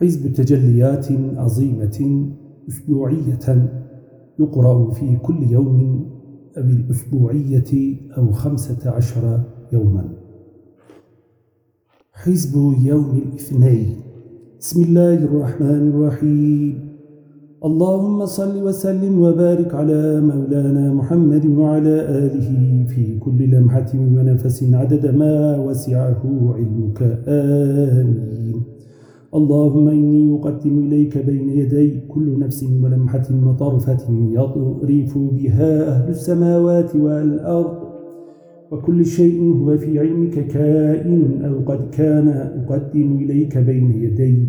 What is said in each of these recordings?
حزب تجليات عظيمة أسبوعية يقرأ في كل يوم أو الأسبوعية أو خمسة عشر يوما. حزب يوم الاثنين. بسم الله الرحمن الرحيم. اللهم صل وسلم وبارك على مولانا محمد وعلى آله في كل لمحة ونفس عدد ما وسعه علمك. آمين. اللهم إني أقدم إليك بين يدي كل نفس ولمحة وطرفة يطرف بها أهل السماوات والأرض وكل شيء هو في علمك كائن أو قد كان أقدم إليك بين يدي.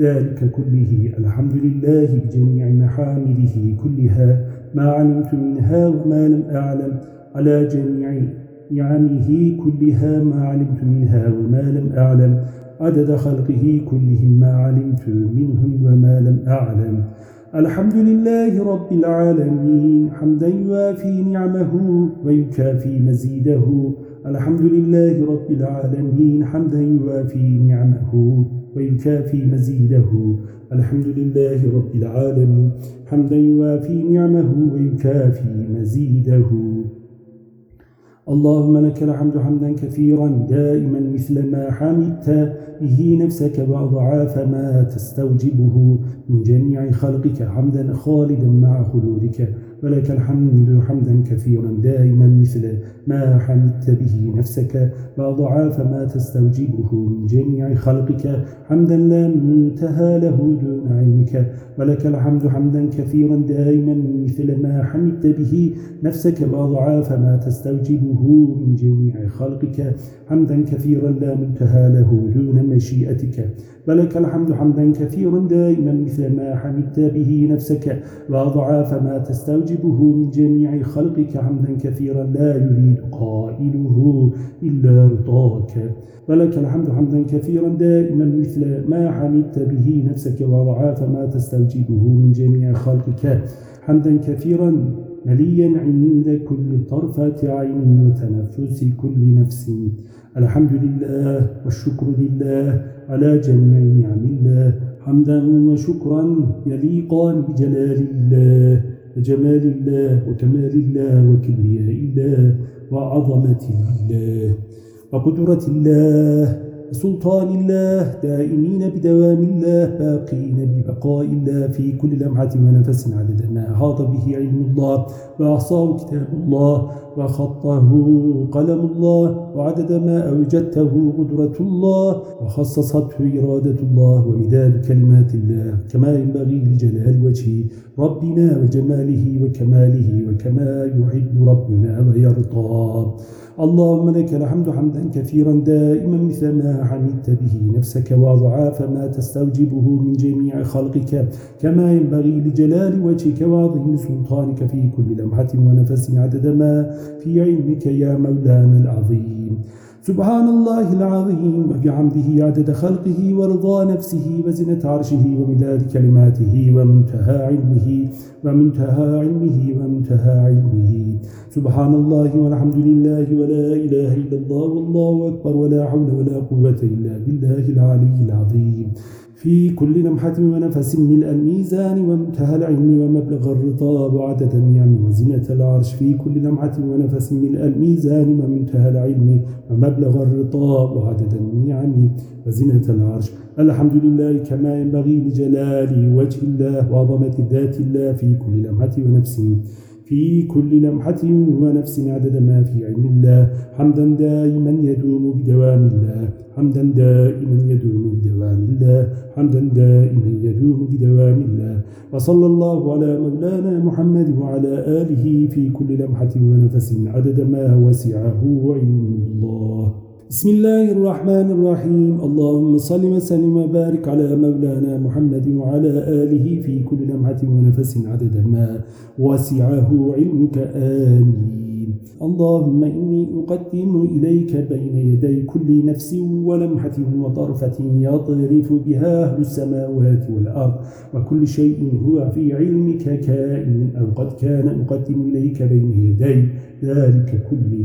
ذلك كله الحمد لله بجميع محامده كلها ما علمت منها وما لم أعلم على جميع نعمه كلها ما علمت منها وما لم أعلم. عدد خلقه كلهم ما علمت منهم وما لم أعلم. الحمد لله رب العالمين حمدا يوافي نعمه ويكافي مزيده. الحمد لله رب العالمين حمدا يوافي نعمه ويكافي مزيده. الحمد لله رب العالمين حمدا يوافي نعمه ويكافي مزيده. اللهم لك الحمد حمدا كثيرا دائما مثل ما حمدت به نفسك وأضعاف ما تستوجبه من جميع خلقك حمدا خالدا مع خلودك. ولك الحمد حمدا كثيرا دائما مثل ما حمدت به نفسك وأضعاف ما تستوجبه من جميع خلقك. حمدا لا منتهى له دون علمك ولك الحمد حمدا كثيرا دائما مثل ما حمدت به نفسك وأضعاف ما تستوجبه من جميع خلقك. حمدا كثيرا لا منتهى له دون مشيئتك ولك الحمد حمدا كثيرا دائما مثل ما حمدت به نفسك. وأضعاف ما تستوجبه من جميع خلقك حمدا كثيرا لا يريد قائله إلا رضاك. ولك الحمد حمدا كثيرا دائما مثل ما حمدت به نفسك وأضعاف ما تستوجبه من جميع خلقك. حمدا كثيرا مليا عند كل طرفة عين وتنفس كل نفس. الحمد لله والشكر لله على جميع نعم الله. حمدا وشكرا يليقان بجلال الله وجمال الله وكمال الله وكبرياء الله. وعظمة الله وقدرة الله سلطان الله دائمين بدوام الله باقين ببقاء الله في كل لمحة ونفس عدد ما أحاط به علم الله وأحصاه كتاب الله وخطه قلم الله وعدد ما أوجدته قدرة الله وخصصته إرادة الله ومداد كلمات الله. كما ينبغي لجلال وجه ربنا وجماله وكماله وكما يحب ربنا ويرضى. اللهم لك الحمد حمدا كثيرا دائما مثل ما حمدت به نفسك وضعاف ما تستوجبه من جميع خلقك كما ينبغي لجلال وجهك وعظيم سلطانك في كل لمحة ونفس عدد ما في علمك يا مولانا العظيم. سبحان الله العظيم وبحمده عدد خلقه ورضا نفسه وزنة عرشه ومداد كلماته ومنتهى علمه ومنتهى علمه ومنتهى علمه. سبحان الله والحمد لله ولا إله إلا الله والله أكبر ولا حول ولا قوة إلا بالله العلي العظيم. في كل لمحة ونفس من الميزان ومنتهى العلم ومبلغ الرضا وعدد النعم وزنة العرش في كل لمحة ونفس من الميزان ومنتهى العلم ومبلغ الرضا وعدد النعم وزنة العرش. الحمد لله كما ينبغي لجلال وجه الله وعظمة ذات الله في كل لمحة ونفس. في كل لمحة ونفس عدد ما في علم الله. حمدا دائما يدوم بدوام الله. حمدا دائما يدوم بدوام الله. حمدا دائما يدوم بدوام الله. وصلى الله على مولانا محمد وعلى آله في كل لمحة ونفس عدد ما وسعه علم الله. بسم الله الرحمن الرحيم. اللهم صل وسلم وبارك على مولانا محمد وعلى آله في كل لمحة ونفس عدد ما وسعه علمك. آمين. اللهم إني أقدم إليك بين يدي كل نفس ولمحة وطرفة يطرف بها أهل السماوات والأرض وكل شيء هو في علمك كائن أو قد كان أقدم إليك بين يدي. ذلك كله.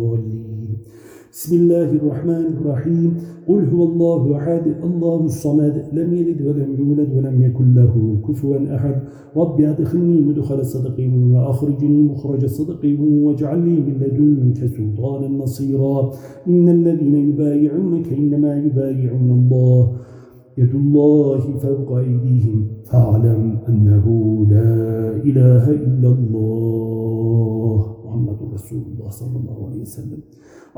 بسم الله الرحمن الرحيم قل هو الله أحد الله الصمد لم يلد ولم يولد ولم يكن له كفوا أحد رب أدخلني مدخل صدق وأخرجني مخرج صدق واجعل لي من لدنك سلطانا نصيرا إن الذين يبايعونك إنما يبايعون الله يد الله فوق أيديهم فاعلم أنه لا إله إلا الله محمد رسول الله صلى الله عليه وسلم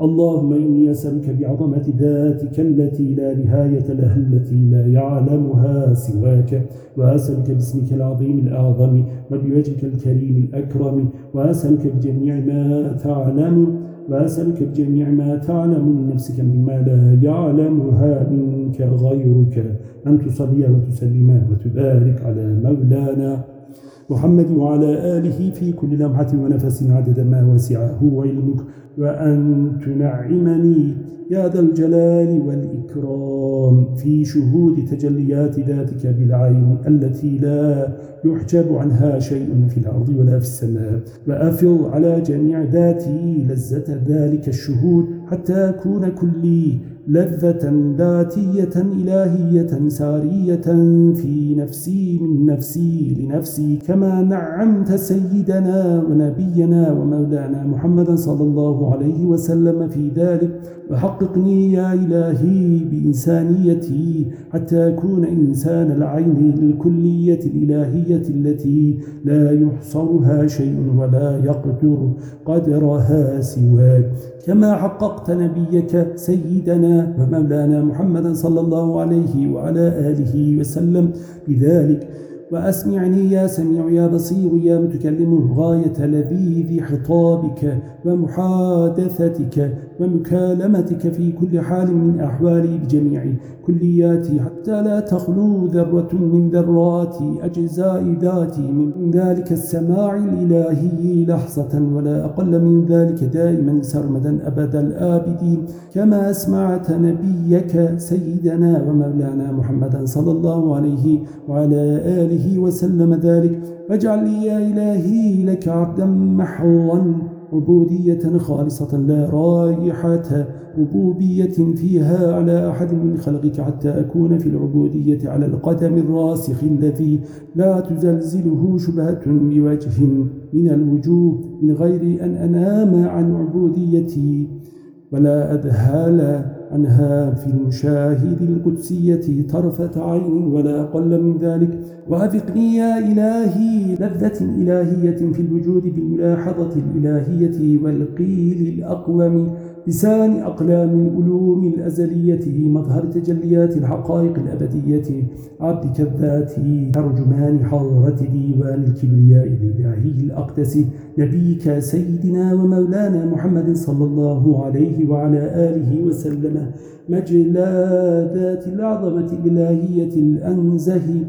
اللهم إني أسألك بعظمة ذاتك التي لا نهاية لها التي لا يعلمها سواك. وأسألك باسمك العظيم الأعظم وبوجهك الكريم الأكرم. وأسألك بجميع ما تعلم وأسألك بجميع ما تعلم من نفسك مما لا يعلمها منك غيرك. أن تصلي وتسلم وتبارك على مولانا محمد وعلى آله في كل لمحة ونفس عدد ما وسعه علمك. وأن تنعمني يا ذا الجلال والإكرام. في شهود تجليات ذاتك بالعين التي لا يحجب عنها شيء في الأرض ولا في السماء. وأفض على جميع ذاتي لذة ذلك الشهود حتى أكون كلي لذة ذاتية إلهية سارية في نفسي من نفسي لنفسي. كما نعمت سيدنا ونبينا ومولانا محمد صلى الله عليه وسلم في ذلك وحققني يا إلهي بإنسانيتي حتى أكون إنسان العين الكلية الإلهية التي لا يحصرها شيء ولا يقدر قدرها سواك. كما حققت نبيك سيدنا ومولانا محمد صلى الله عليه وعلى آله وسلم بذلك. وأسمعني يا سميع يا بصير يا متكلم غاية لذيذ خطابك ومحادثتك. ومكالمتك في كل حال من أحوالي بجميع كلياتي حتى لا تخلو ذرة من ذرات أجزاء ذاتي من ذلك السماع الإلهي لحظة ولا أقل من ذلك دائما سرمدا أبد الآبدين كما أسمعت نبيك سيدنا ومولانا محمدا صلى الله عليه وعلى آله وسلم ذلك. واجعل لي يا إلهي لك عبدا محظا. عبودية خالصة لا رايحة ربوبية فيها على أحد من خلقك حتى أكون في العبودية على القدم الراسخ الذي لا تزلزله شبهة بوجه من الوجوه من غير أن أنام عن عبوديتي ولا أذهل عنها في المشاهد القدسية طرفة عين ولا أقل من ذلك. وأذقني يا إلهي لذة إلهية في الوجود بالملاحظة الإلهية والقيل الأقوم. لسان أقلام الألوم الأزلية مظهر تجليات الحقائق الأبدية عبدك الذاتي ترجمان حضرة ديوان الكبرياء الإلهي الأقدس نبيك سيدنا ومولانا محمد صلى الله عليه وعلى آله وسلم مجلى ذات العظمة الإلهية الأنزه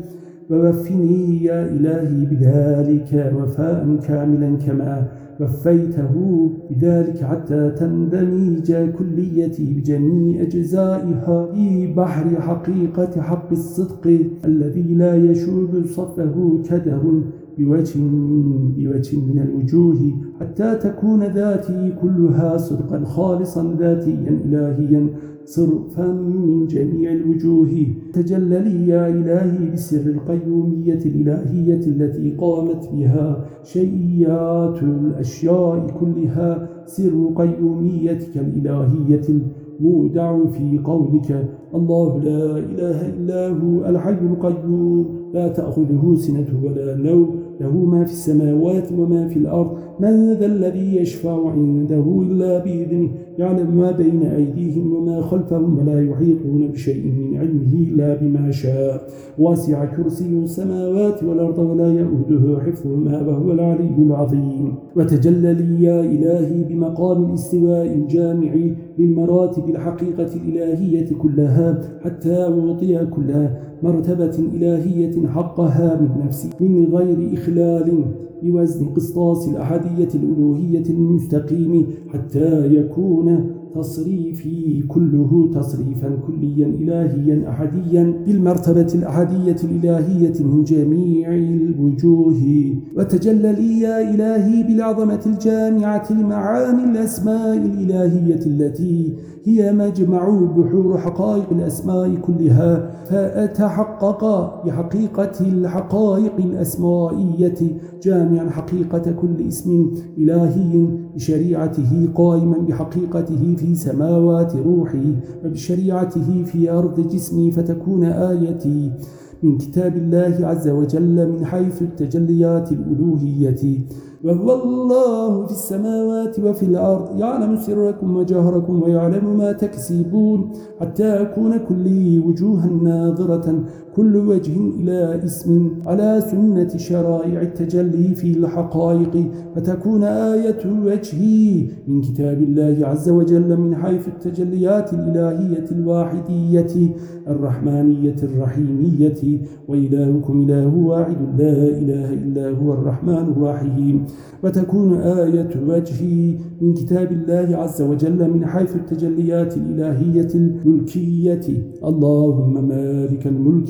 ووفني يا إلهي بذلك وفاء كاملا كما وفيته بذلك حتى تندمج كليتي بجميع أجزائها في بحر حقيقة حق الصدق الذي لا يشوب صفه كدر بوجه, بوجه من الوجوه حتى تكون ذاتي كلها صدقا خالصا ذاتيا إلهيا صرفا من جميع الوجوه. تجلى لي يا إلهي بسر القيومية الإلهية التي قامت بها شيئات الأشياء كلها. سر قيوميتك الإلهية المودع في قولك. الله لا إله إلا هو الحي القيوم. لا تأخذه سنة ولا نوم. له ما في السماوات وما في الأرض. من ذا الذي يشفع عنده إلا بإذنه؟ يعلم ما بين أيديهم وما خلفهم ولا يحيطون بشيء من علمه إلا بما شاء. واسع كرسي السماوات والأرض ولا يؤده حفظهما وهو العلي العظيم. وتجلى لي يا إلهي بمقام الاستواء الجامع للمراتب الحقيقة الإلهية كلها حتى أعطي كل مرتبة إلهية حقها من نفسي من غير إخلال بوزن قسطاس الأحدية الألوهية المستقيم حتى يكون تصريفي كله تصريفا كليا إلهيا أحديا بالمرتبة الأحدية الإلهية من جميع الوجوه. وتجلى لي يا إلهي بالعظمة الجامعة لمعاني الأسماء الإلهية التي هي مجمع بحور حقائق الأسماء كلها فأتحقق بحقيقة الحقائق الأسمائية جامعا حقيقة كل اسم إلهي بشريعته قائما بحقيقته في سماوات روحي وبشريعته في أرض جسمي فتكون آيتي من كتاب الله عز وجل من حيث التجليات الألوهية. وهو الله في السماوات وفي الأرض يعلم سركم وجهركم ويعلم ما تكسبون حتى أكون كل وجوها ناظرة. كل وجه إلى اسم على سنة شرائع التجلي في الحقائق فتكون آية وجهي من كتاب الله عز وجل من حيث التجليات الإلهية الواحدية الرحمانية الرحيمية وإلهكم إله واحد لا إله إلا هو الرحمن الرحيم. وتكون آية وجهي من كتاب الله عز وجل من حيث التجليات الإلهية الملكية. اللهم مالك الملك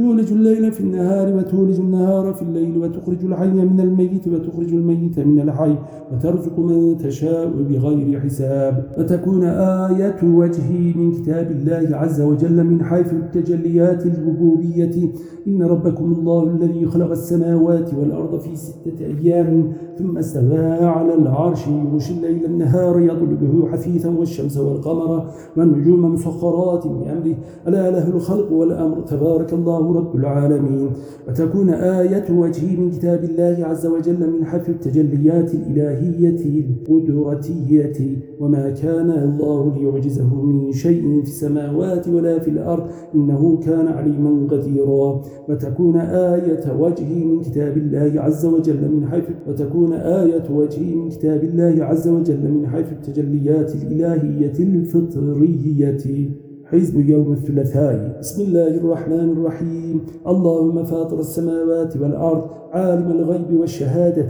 تولج الليل في النهار وتولج النهار في الليل وتخرج الحي من الميت وتخرج الميت من الحي وترزق من تشاء بغير حساب. وتكون آية وجهي من كتاب الله عز وجل من حيث التجليات الربوبية. إن ربكم الله الذي خلق السماوات والأرض في ستة أيام ثم استوى على العرش يغشي الليل النهار يطلبه حثيثا والشمس والقمر والنجوم مسخرات بأمره ألا له الخلق والأمر. تبارك الله رب العالمين. وتكون آية وجهي من كتاب الله عز وجل من حيث التجليات الإلهية القدرتية. وما كان الله ليعجزه من شيء في السماوات ولا في الأرض. إنه كان عليما قديرا. وتكون آية وجهي من كتاب الله عز وجل من حيث وتكون آية وجهي من كتاب الله عز وجل من حيث التجليات الإلهية الفطرية. حزب يوم الثلاثاء. بسم الله الرحمن الرحيم. اللهم فاطر السماوات والأرض عالم الغيب والشهادة.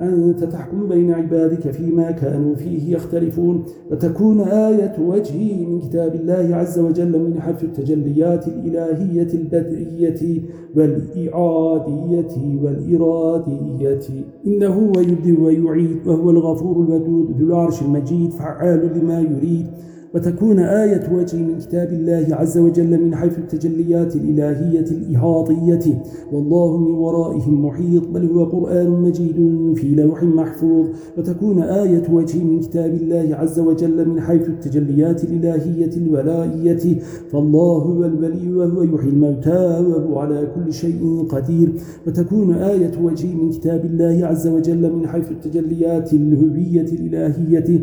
أنت تحكم بين عبادك فيما كانوا فيه يختلفون. وتكون آية وجهي من كتاب الله عز وجل من حفظ التجليات الإلهية البدئية والإعادية والإرادية. إنه ويبدي ويعيد وهو الغفور الودود ذو العرش المجيد فعال لما يريد. وتكون آية وجه من كتاب الله عز وجل من حيث التجليات الإلهية الإحاطية. والله من ورائهم محيط بل هو قرآن مجيد في لوح محفوظ. وتكون آية وجه من كتاب الله عز وجل من حيث التجليات الإلهية الولائية. فالله هو الولي وهو يحيي الموتى وهو على كل شيء قدير. وتكون آية وجه من كتاب الله عز وجل من حيث التجليات الهوية الإلهية.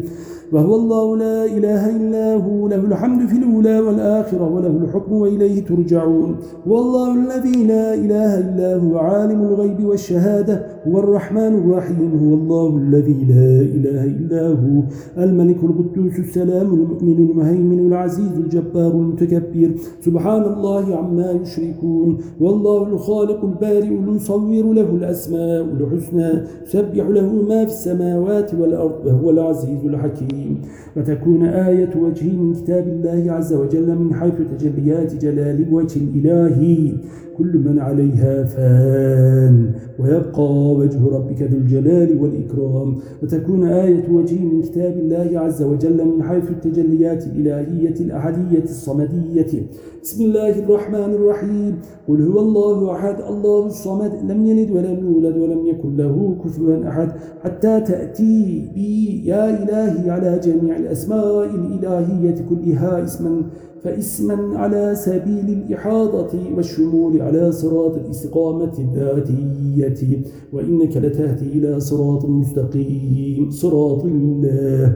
وهو الله لا إله إلا هو له الحمد في الأولى والآخرة وله الحكم وإليه ترجعون. هو الله الذي لا إله إلا هو عالم الغيب والشهادة هو الرحمن الرحيم هو الله الذي لا إله إلا هو الملك القدوس السلام المؤمن المهيمن العزيز الجبار المتكبر. سبحان الله عما يشركون والله الخالق البارئ المصور له الأسماء الحسنى سبح له ما في السماوات والأرض وهو العزيز الحكيم. وتكون آية وجهي من كتاب الله عز وجل من حيث تجليات جلال وجه الإلهي كل من عليها فان. ويبقى وجه ربك ذو الجلال والإكرام. وتكون آية وجهي من كتاب الله عز وجل من حيث التجليات الإلهية الأحدية الصمدية. بسم الله الرحمن الرحيم. قل هو الله أحد. الله الصمد. لم يلد ولم يولد ولم يكن له كفوا أحد. حتى تأتي بي يا إلهي على جميع الأسماء الإلهية كلها اسما فاسما على سبيل الإحاطة والشمول على صراط الاستقامة الذاتية وإنك لتهدي إلى صراط مستقيم صراط الله.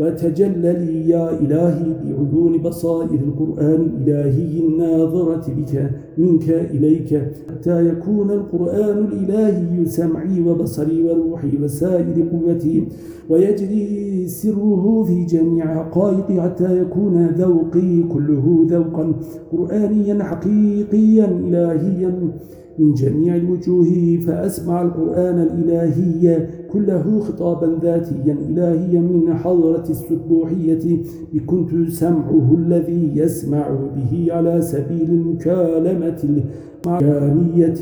وتجلى لي يا إلهي بعيون بصائر القرآن الإلهي الناظرة بك منك إليك. حتى يكون القرآن الإلهي سمعي وبصري وروحي وسائر قوتي ويجري سره في جميع حقائق حتى يكون ذوقي كله ذوقا قرآنيا حقيقيا إلهيا. من جميع الوجوه فأسمع القرآن الإلهي كله خطابا ذاتيا إلهيا من حضرة السبوحية بكنت سمعه الذي يسمع به على سبيل المكالمة المعانية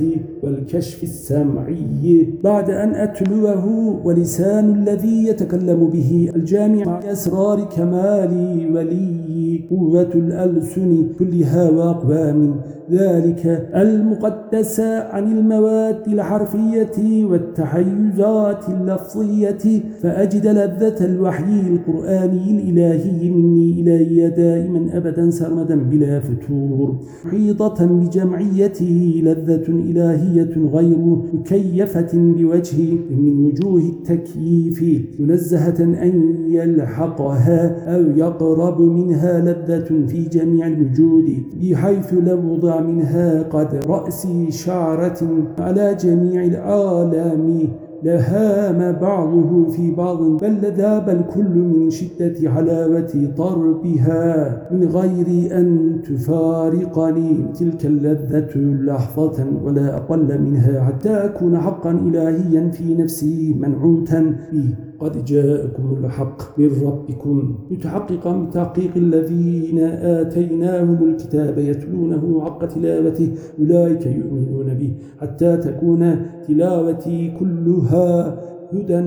والكشف السمعي. بعد أن أتلوه ولسان الذي يتكلم به الجامع أسرار كمالي ولي قوة الألسن كلها وأقوام ذلك. المقدس عن المواد الحرفية والتحيزات اللفظية فأجد لذة الوحي القرآني الإلهي مني إلي دائما أبدا سرمدا بلا فتور. حيطة بجمعيته لذة إلهية غير مكيفة بوجه من وجوه التكييف منزهة أن يلحقها أو يقرب منها لذة في جميع الوجود بحيث لو وضع منها قد رأس شعرة على جميع العالم لهام بعضه في بعض بل لذاب الكل من شدة حلاوة طربها من غير أن تفارقني تلك اللذة لحظة ولا أقل منها حتى أكون حقا إلهيا في نفسي منعوتا به. قد جاءكم الحق من ربكم متحققا بتحقيق الذين آتيناهم الكتاب يتلونه حق تلاوته أولئك يؤمنون به حتى تكون تلاوتي كلها هدى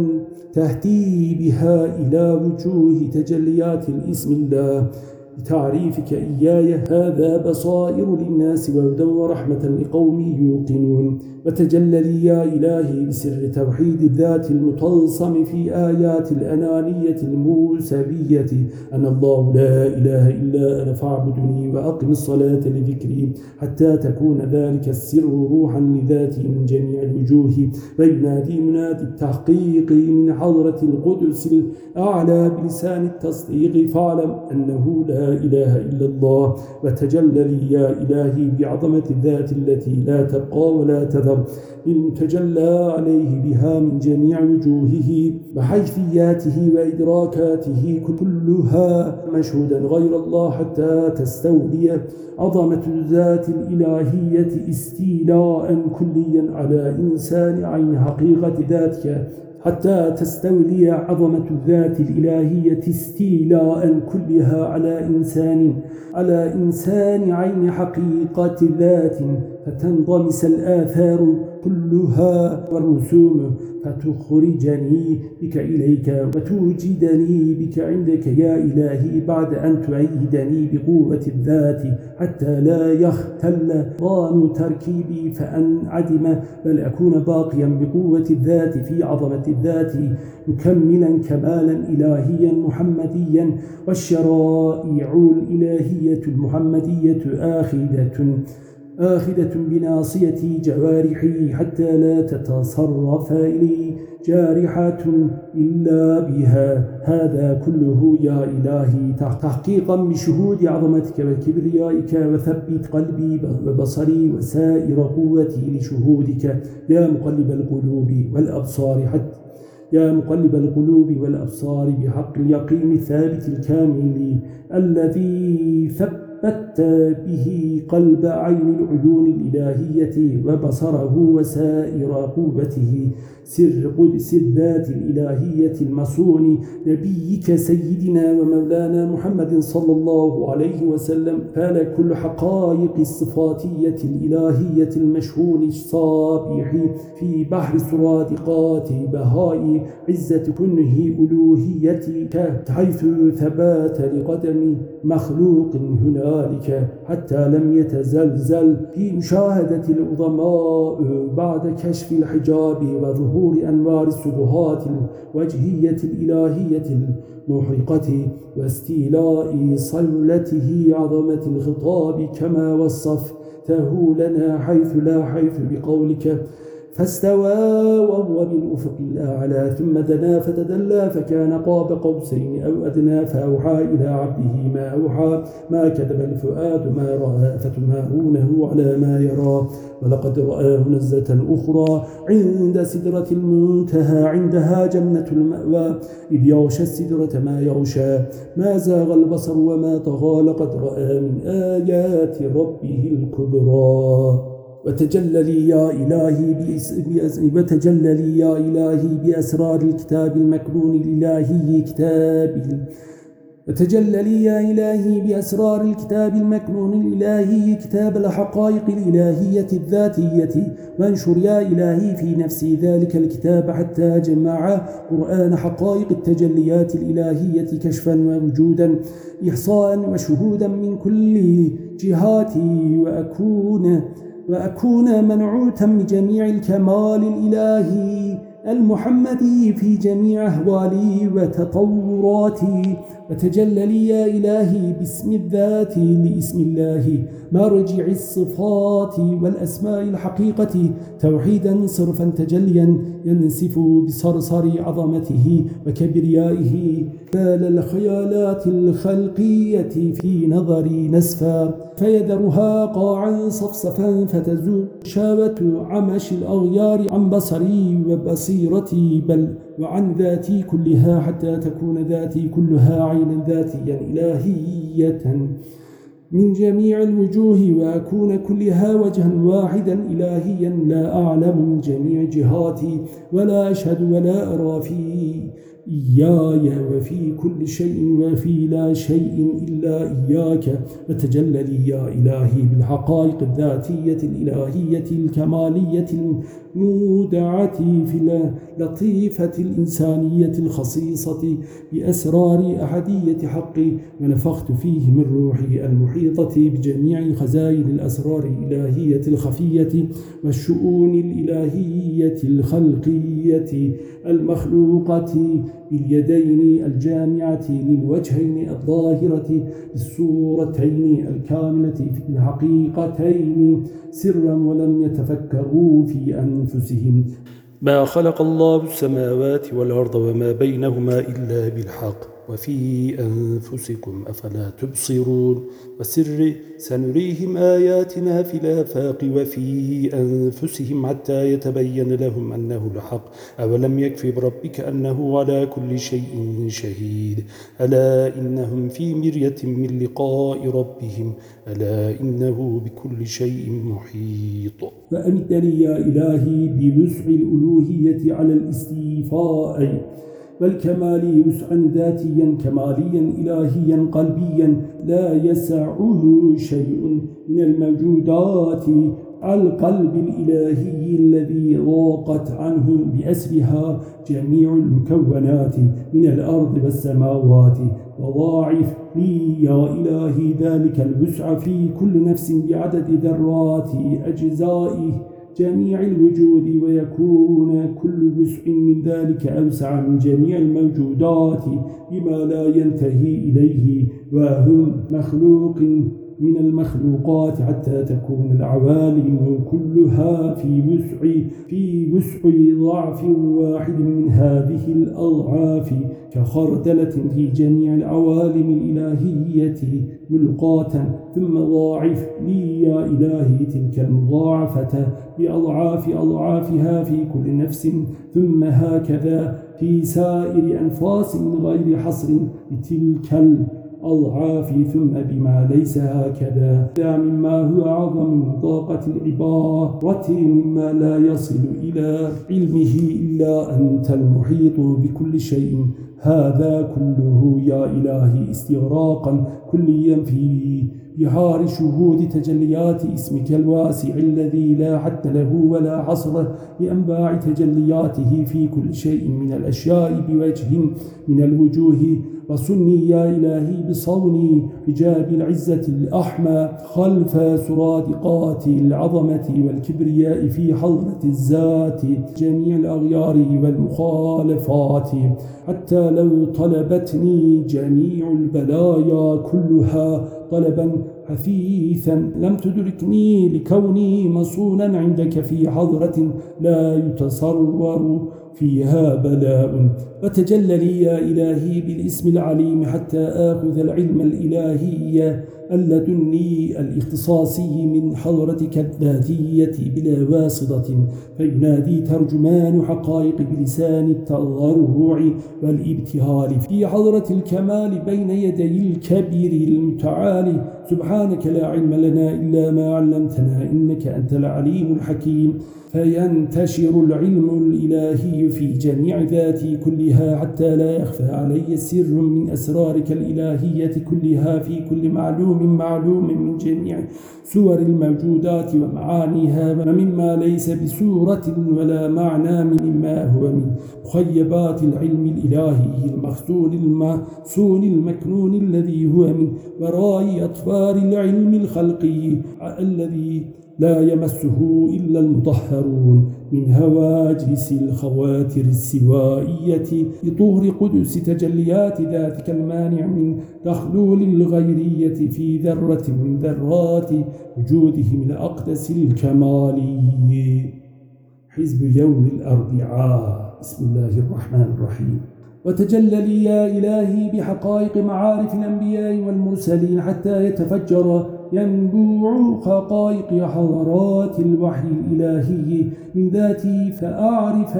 تهدي بها إلى وجوه تجليات الإسم الله. بتعريفك إياي هذا بصائر للناس وهدى ورحمة لقوم يوقنون. وتجلل يا إلهي بسر توحيد الذات المطلصم في آيات الأنانية الموسبية أن الله لا إله إلا أنا فاعبدني وأقم الصلاة لذكري حتى تكون ذلك السر روحا لذاتي من جميع الوجوه. وينادي منادي التحقيق من حضرة القدس الأعلى بلسان التصديق فاعلم أنه لا إله إلا الله وتجلل يا إلهي بعظمة الذات التي لا تبقى ولا تذر. الأثر المتجلى عليه بها من جميع وجوهه وحيثياته وإدراكاته كلها مشهودا غير الله حتى تستولي. عظمة الذات الإلهية استيلاء كليا على إنسان عين حقيقة ذاتك. حتى تستولي عظمة الذات الإلهية استيلاء كلها على إنسان على إنسان عين حقيقة ذات. فتنضمس الآثار كلها والرسوم فتخرجني بك إليك وتوجدني بك عندك يا إلهي بعد أن تؤيدني بقوة الذات حتى لا يختل ضان تركيبي فأنعدم بل أكون باقيا بقوة الذات في عظمة الذات مكملا كمالا إلهيا محمديا والشرائع الإلهية المحمدية آخذة آخذة بناصية جوارحي حتى لا تتصرف إلي جارحة إلا بها. هذا كله يا إلهي تحقيقا بشهود عظمتك وكبريائك وثبت قلبي وبصري وسائر قوتي لشهودك. يا مقلب القلوب والأبصار حتى يا مقلب القلوب والأبصار بحق اليقين الثابت الكامل الذي ثبت بت به قلب عين العيون الإلهية وبصره وسائر قوته. سر قدس الذات الإلهية المصون نبيك سيدنا ومولانا محمد صلى الله عليه وسلم. قال كل حقائق الصفاتية الإلهية المشهون الصابح في بحر سرادقات بهاء عزة كنه ألوهيتك حيث ثبات لقدم مخلوق هنالك حتى لم يتزلزل في مشاهدة العظماء بعد كشف الحجاب وظهور ظهور أنوار السبهات الوجهية الإلهية المحرقة واستيلاء صلته عظمة الخطاب كما وصفته لنا حيث لا حيث بقولك. فاستوى وهو بالأفق الأعلى ثم دنا فتدلى فكان قاب قوسين أو أدنى فأوحى إلى عبده ما أوحى ما كذب الفؤاد ما رأى فتمارونه على ما يرى. ولقد رآه نزة أخرى عند سدرة المنتهى عندها جنة المأوى. إذ يغشى السدرة ما يغشى ما زاغ البصر وما طغى. لقد رأى من آيات ربه الكبرى. وتجلى لي يا إلهي وتجلى لي يا إلهي بأسرار الكتاب المكنون الإلهي كتاب وتجلى لي يا إلهي بأسرار الكتاب المكنون الإلهي كتاب الحقائق الإلهية الذاتية. وانشر يا إلهي في نفسي ذلك الكتاب حتى جمع قرآن حقائق التجليات الإلهية كشفا ووجودا إحصاء وشهودا من كل جهاتي وأكون وأكون منعوتا بجميع الكمال الإلهي المحمدي في جميع أهوالي وتطوراتي. وتجلى لي يا إلهي باسم الذات لاسم الله مرجع الصفات والأسماء الحقيقة توحيدا صرفا تجليا ينسف بصرصر عظمته وكبريائه. بال الخيالات الخلقية في نظري نسفا فيذرها قاعا صفصفا فتزول شاوة عمش الأغيار عن بصري وبصيرتي بل وعن ذاتي كلها حتى تكون ذاتي كلها عينا ذاتيا إلهية من جميع الوجوه وأكون كلها وجها واحدا إلهيا لا أعلم من جميع جهاتي ولا أشهد ولا أرى فيه إياي وفي كل شيء وفي لا شيء إلا إياك وتجلى لي يا إلهي بالحقائق الذاتية الإلهية الكمالية المودعة في اللطيفة الإنسانية الخصيصة بأسرار أحدية حقي ونفخت فيه من روحي المحيطة بجميع خزائن الأسرار الإلهية الخفية والشؤون الإلهية الخلقية المخلوقة. باليدين الجامعة للوجهين الظاهرة بالصورتين الكاملة في الحقيقتين سرا ولم يتفكروا في أنفسهم. ما خلق الله السماوات والأرض وما بينهما إلا بالحق. وفي أنفسكم أفلا تبصرون وسر سنريهم آياتنا في الآفاق وفي أنفسهم حتى يتبين لهم أنه الحق. أولم يكفي بربك أنه على كل شيء شهيد. ألا إنهم في مرية من لقاء ربهم. ألا إنه بكل شيء محيط. فأمدني يا إلهي بوسع الألوهية على الاستيفاء. والكمال وسعا ذاتيا كماليا إلهيا قلبيا. لا يسعه شيء من الموجودات. القلب الإلهي الذي ضاقت عنه بأسرها جميع المكونات من الأرض والسماوات. وضاعف لي يا إلهي ذلك الوسع في كل نفس بعدد ذرات أجزائه. جميع الوجود ويكون كل جزء من ذلك أوسع من جميع الموجودات بما لا ينتهي إليه وهم مخلوق. من المخلوقات حتى تكون العوالم كلها في وسع في وسع ضعف واحد من هذه الأضعاف كخردلة في جميع العوالم الإلهية ملقاة ثم ضاعف لي يا إلهي تلك المضاعفة بأضعاف أضعافها في كل نفس ثم هكذا في سائر أنفاس من غير حصر لتلك أضعاف ثم بما ليس هكذا. لا مما هو أعظم من طاقة العبارة مما لا يصل إلى علمه إلا أنت المحيط بكل شيء. هذا كله يا إلهي استغراقا كليا في بحار شهود تجليات اسمك الواسع الذي لا حد له ولا حصر لأنباع تجلياته في كل شيء من الأشياء بوجه من الوجوه. وصني يا إلهي بصوني حجاب العزة الأحمى خلف سرادقات العظمة والكبرياء في حضرة الذات جميع الأغيار والمخالفات. حتى لو طلبتني جميع البلايا كلها طلبا حثيثا لم تدركني لكوني مصونا عندك في حضرة لا يتصور فيها بلاء. وتجلى لي يا إلهي بالاسم العليم حتى آخذ العلم الإلهي اللدني الاختصاصي من حضرتك الذاتية بلا واسطة. فينادي ترجمان حقائق بلسان التضرع والابتهال في حضرة الكمال بين يدي الكبير المتعالي سبحانك لا علم لنا إلا ما علمتنا إنك أنت العليم الحكيم. فينتشر العلم الإلهي في جميع ذاتي كلها حتى لا يخفى علي سر من أسرارك الإلهية كلها في كل معلوم معلوم من جميع سور الموجودات ومعانيها. ومما ليس بسورة ولا معنى مما هو من مخيبات العلم الإلهي المخزون المحسون المكنون الذي هو من وراء أطفال العلم الخلقي الذي لا يمسه إلا المطهرون من هواجس الخواتر السوائية لطهر قدس تجليات ذاتك المانع من تخلول الغيرية في ذرة من ذرات وجودهم الأقدس الكمالي. حزب يوم الأربعاء. بسم الله الرحمن الرحيم. وتجلى لي يا إلهي بحقائق معارف الأنبياء والمرسلين حتى يتفجر ينبوع حقائق حضرات الوحي الإلهي من ذاتي فأعرف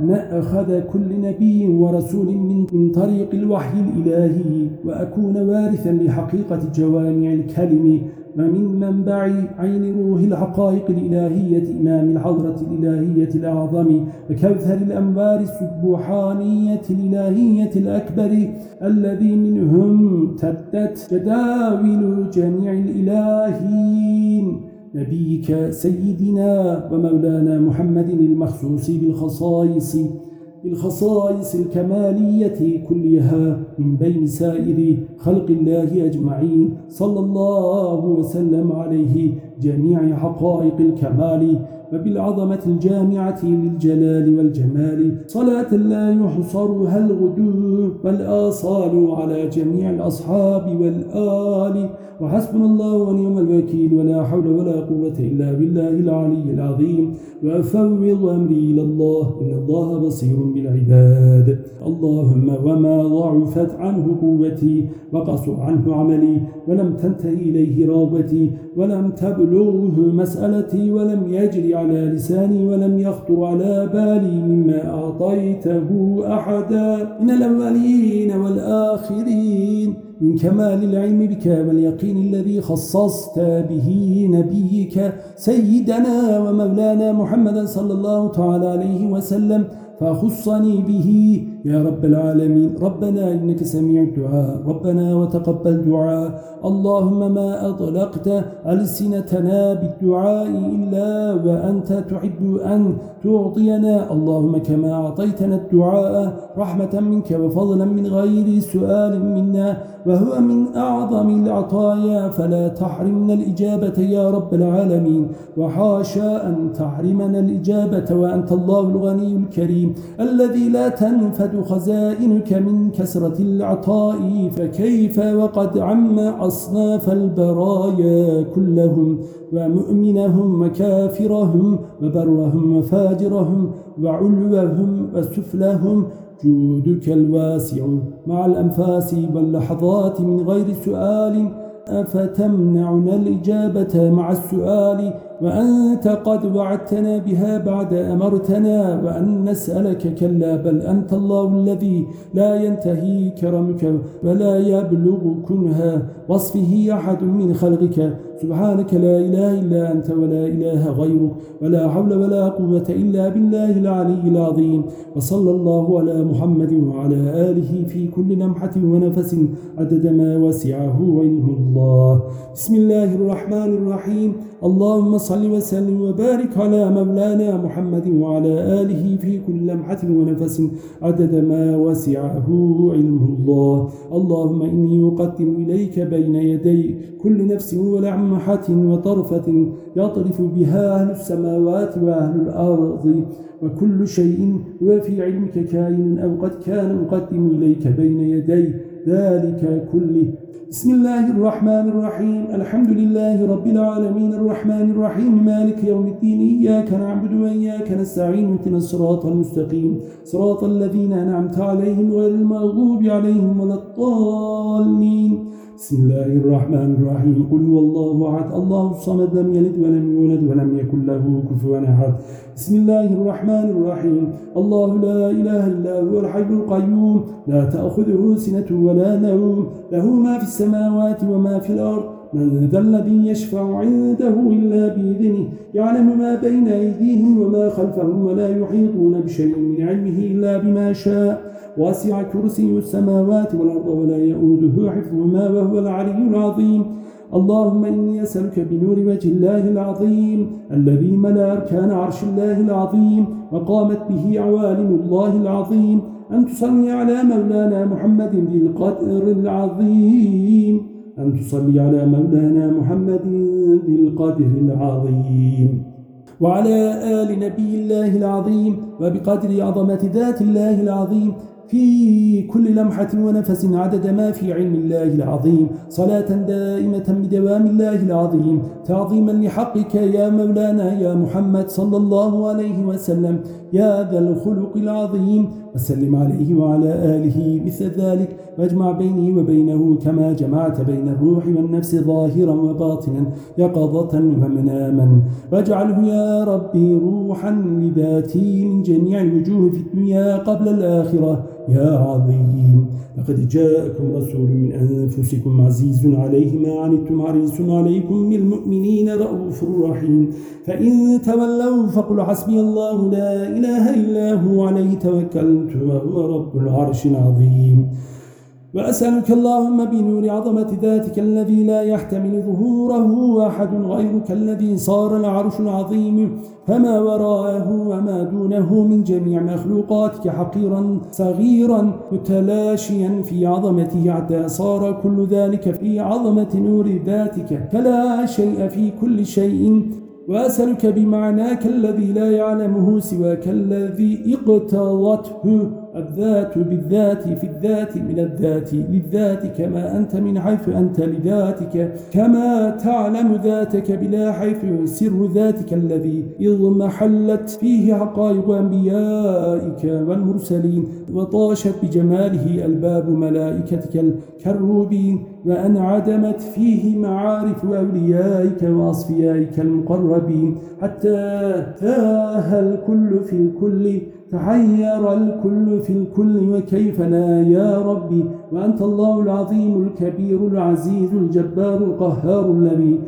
ما أخذ كل نبي ورسول من طريق الوحي الإلهي وأكون وارثا لحقيقة جوامع الكلم. ومن منبع عين روح الحقائق الإلهية إمام الحضرة الإلهية الأعظم. وكوثر الأنوار السبحانية الإلهية الأكبر الذي منهم تبدت جداول جميع الإلهين نبيك سيدنا ومولانا محمد المخصوص بالخصائص. بالخصائص الكمالية كلها من بين سائر خلق الله أجمعين. صلى الله وسلم عليه جميع حقائق الكمال وبالعظمة الجامعة للجلال والجمال. صلاة لا يحصرها الغدو والآصال على جميع الأصحاب والآل. وحسبنا الله ونعم الوكيل ولا حول ولا قوة إلا بالله العلي العظيم. وأفوض أمري إلى الله إن الله بصير بالعباد. اللهم وما ضعفت عنه قوتي وقصر عنه عملي ولم تنتهي إليه راغبتي ولم تبلغه مسألتي ولم يجري على لساني ولم يخطر على بالي مما أعطيته أحدا. من الأولين والآخرين من كمال العلم بك واليقين الذي خصصت به نبيك سيدنا ومولانا محمدا صلى الله تعالى عليه وسلم فخصني به يا رب العالمين. ربنا إنك سميع الدعاء. ربنا وتقبل دعاء. اللهم ما أطلقت ألسنتنا بالدعاء إلا وأنت تحب أن تعطينا. اللهم كما أعطيتنا الدعاء رحمة منك وفضلا من غير سؤال منا وهو من أعظم العطايا. فلا تحرمنا الإجابة يا رب العالمين. وحاشا أن تحرمنا الإجابة وأنت الله الغني الكريم. الذي لا تنفد خزائنك من كسرة العطاء فكيف وقد عم أصناف البرايا كلهم ومؤمنهم وكافرهم وبرهم وفاجرهم وعلوهم وسفلهم. جودك الواسع مع الأنفاس واللحظات من غير سؤال أفتمنعنا الإجابة مع السؤال؟ وأنت قد وعدتنا بها بعد أمرتنا وأن نسألك كلا بل أنت الله الذي لا ينتهي كرمك ولا يبلغ كنها وصفه أحد من خلقك سبحانك لا إله إلا أنت ولا إله غيرك ولا حول ولا قوة إلا بالله العلي العظيم وصلى الله على محمد وعلى آله في كل لمحة ونفس عدد ما وسعه علم الله. بسم الله الرحمن الرحيم. اللهم صل وسلم وبارك على مولانا محمد وعلى آله في كل لمحة ونفس عدد ما وسعه علم الله. اللهم إني أقدم إليك بين يدي كل نفس ولمحة وطرفة يطرف بها أهل السماوات وأهل الأرض. وكل شيء وفي علمك كائن أو قد كان أقدم إليك بين يدي ذلك كله. بسم الله الرحمن الرحيم. الحمد لله رب العالمين. الرحمن الرحيم. مالك يوم الدين. إياك نعبد وإياك نستعين. اهدنا الصراط المستقيم. صراط الذين أنعمت عليهم غير المغضوب عليهم ولا الضالين. بسم الله الرحمن الرحيم قل هو الله الله الصمد لم يلد ولم يولد ولم يكن له كفوا أحد بسم الله الرحمن الرحيم الله لا إله إلا هو الحي القيوم لا تأخذه سنة ولا نوم له ما في السماوات وما في الأرض من ذا الذي يشفع عنده إلا بإذنه يعلم ما بين أيديهم وما خلفهم ولا يحيطون بشيء من علمه إلا بما شاء واسع كرسي السماوات والأرض ولا يؤوده حفظهما وهو العلي العظيم. اللهم إني أسألك بنور وجه الله العظيم الذي ملا أركان عرش الله العظيم وقامت به عوالم الله العظيم. أن تصلي على مولانا محمد ذي القدر العظيم. أن تصلي على مولانا محمد ذي القدر العظيم. وعلى آل نبي الله العظيم وبقدر عظمة ذات الله العظيم. في كل لمحة ونفس عدد ما في علم الله العظيم. صلاة دائمة بدوام الله العظيم. تعظيما لحقك يا مولانا يا محمد صلى الله عليه وسلم. يا ذا الخلق العظيم. وسلم عليه وعلى آله مثل ذلك واجمع بيني وبينه كما جمعت بين الروح والنفس ظاهرا وباطنا يقظة ومناما. واجعله يا ربي روحا لذاتي من جميع الوجوه في الدنيا قبل الآخرة. يا عظيم لقد جاءكم رسول من أنفسكم عزيز عليه ما عنتم عريس عليكم بالمؤمنين رؤوف رحيم. فإن تولوا فقل حسبي الله لا إله إلا هو عليه توكلت وهو رب العرش العظيم. وأسألك اللهم بنور عظمة ذاتك الذي لا يحتمل ظهوره أحد غيرك الذي صار العرش العظيم فما وراءه وما دونه من جميع مخلوقاتك حقيرا صغيرا متلاشيا في عظمته حتى صار كل ذلك في عظمة نور ذاتك. فلا شيء في كل شيء وأسألك بمعناك الذي لا يعلمه سواك الذي اقتضته الذات بالذات في الذات من الذات للذات كما أنت من حيث أنت لذاتك كما تعلم ذاتك بلا حيث سر ذاتك الذي إذ محلت فيه حقائق أنبيائك والمرسلين وطاشت بجماله ألباب ملائكتك الكروبين وأن عدمت فيه معارف أوليائك وأصفيائك المقربين حتى تاه الكل في الكل تحير الكل في الكل وكيف لا يا ربي؟ وأنت الله العظيم الكبير العزيز الجبار القهار الذي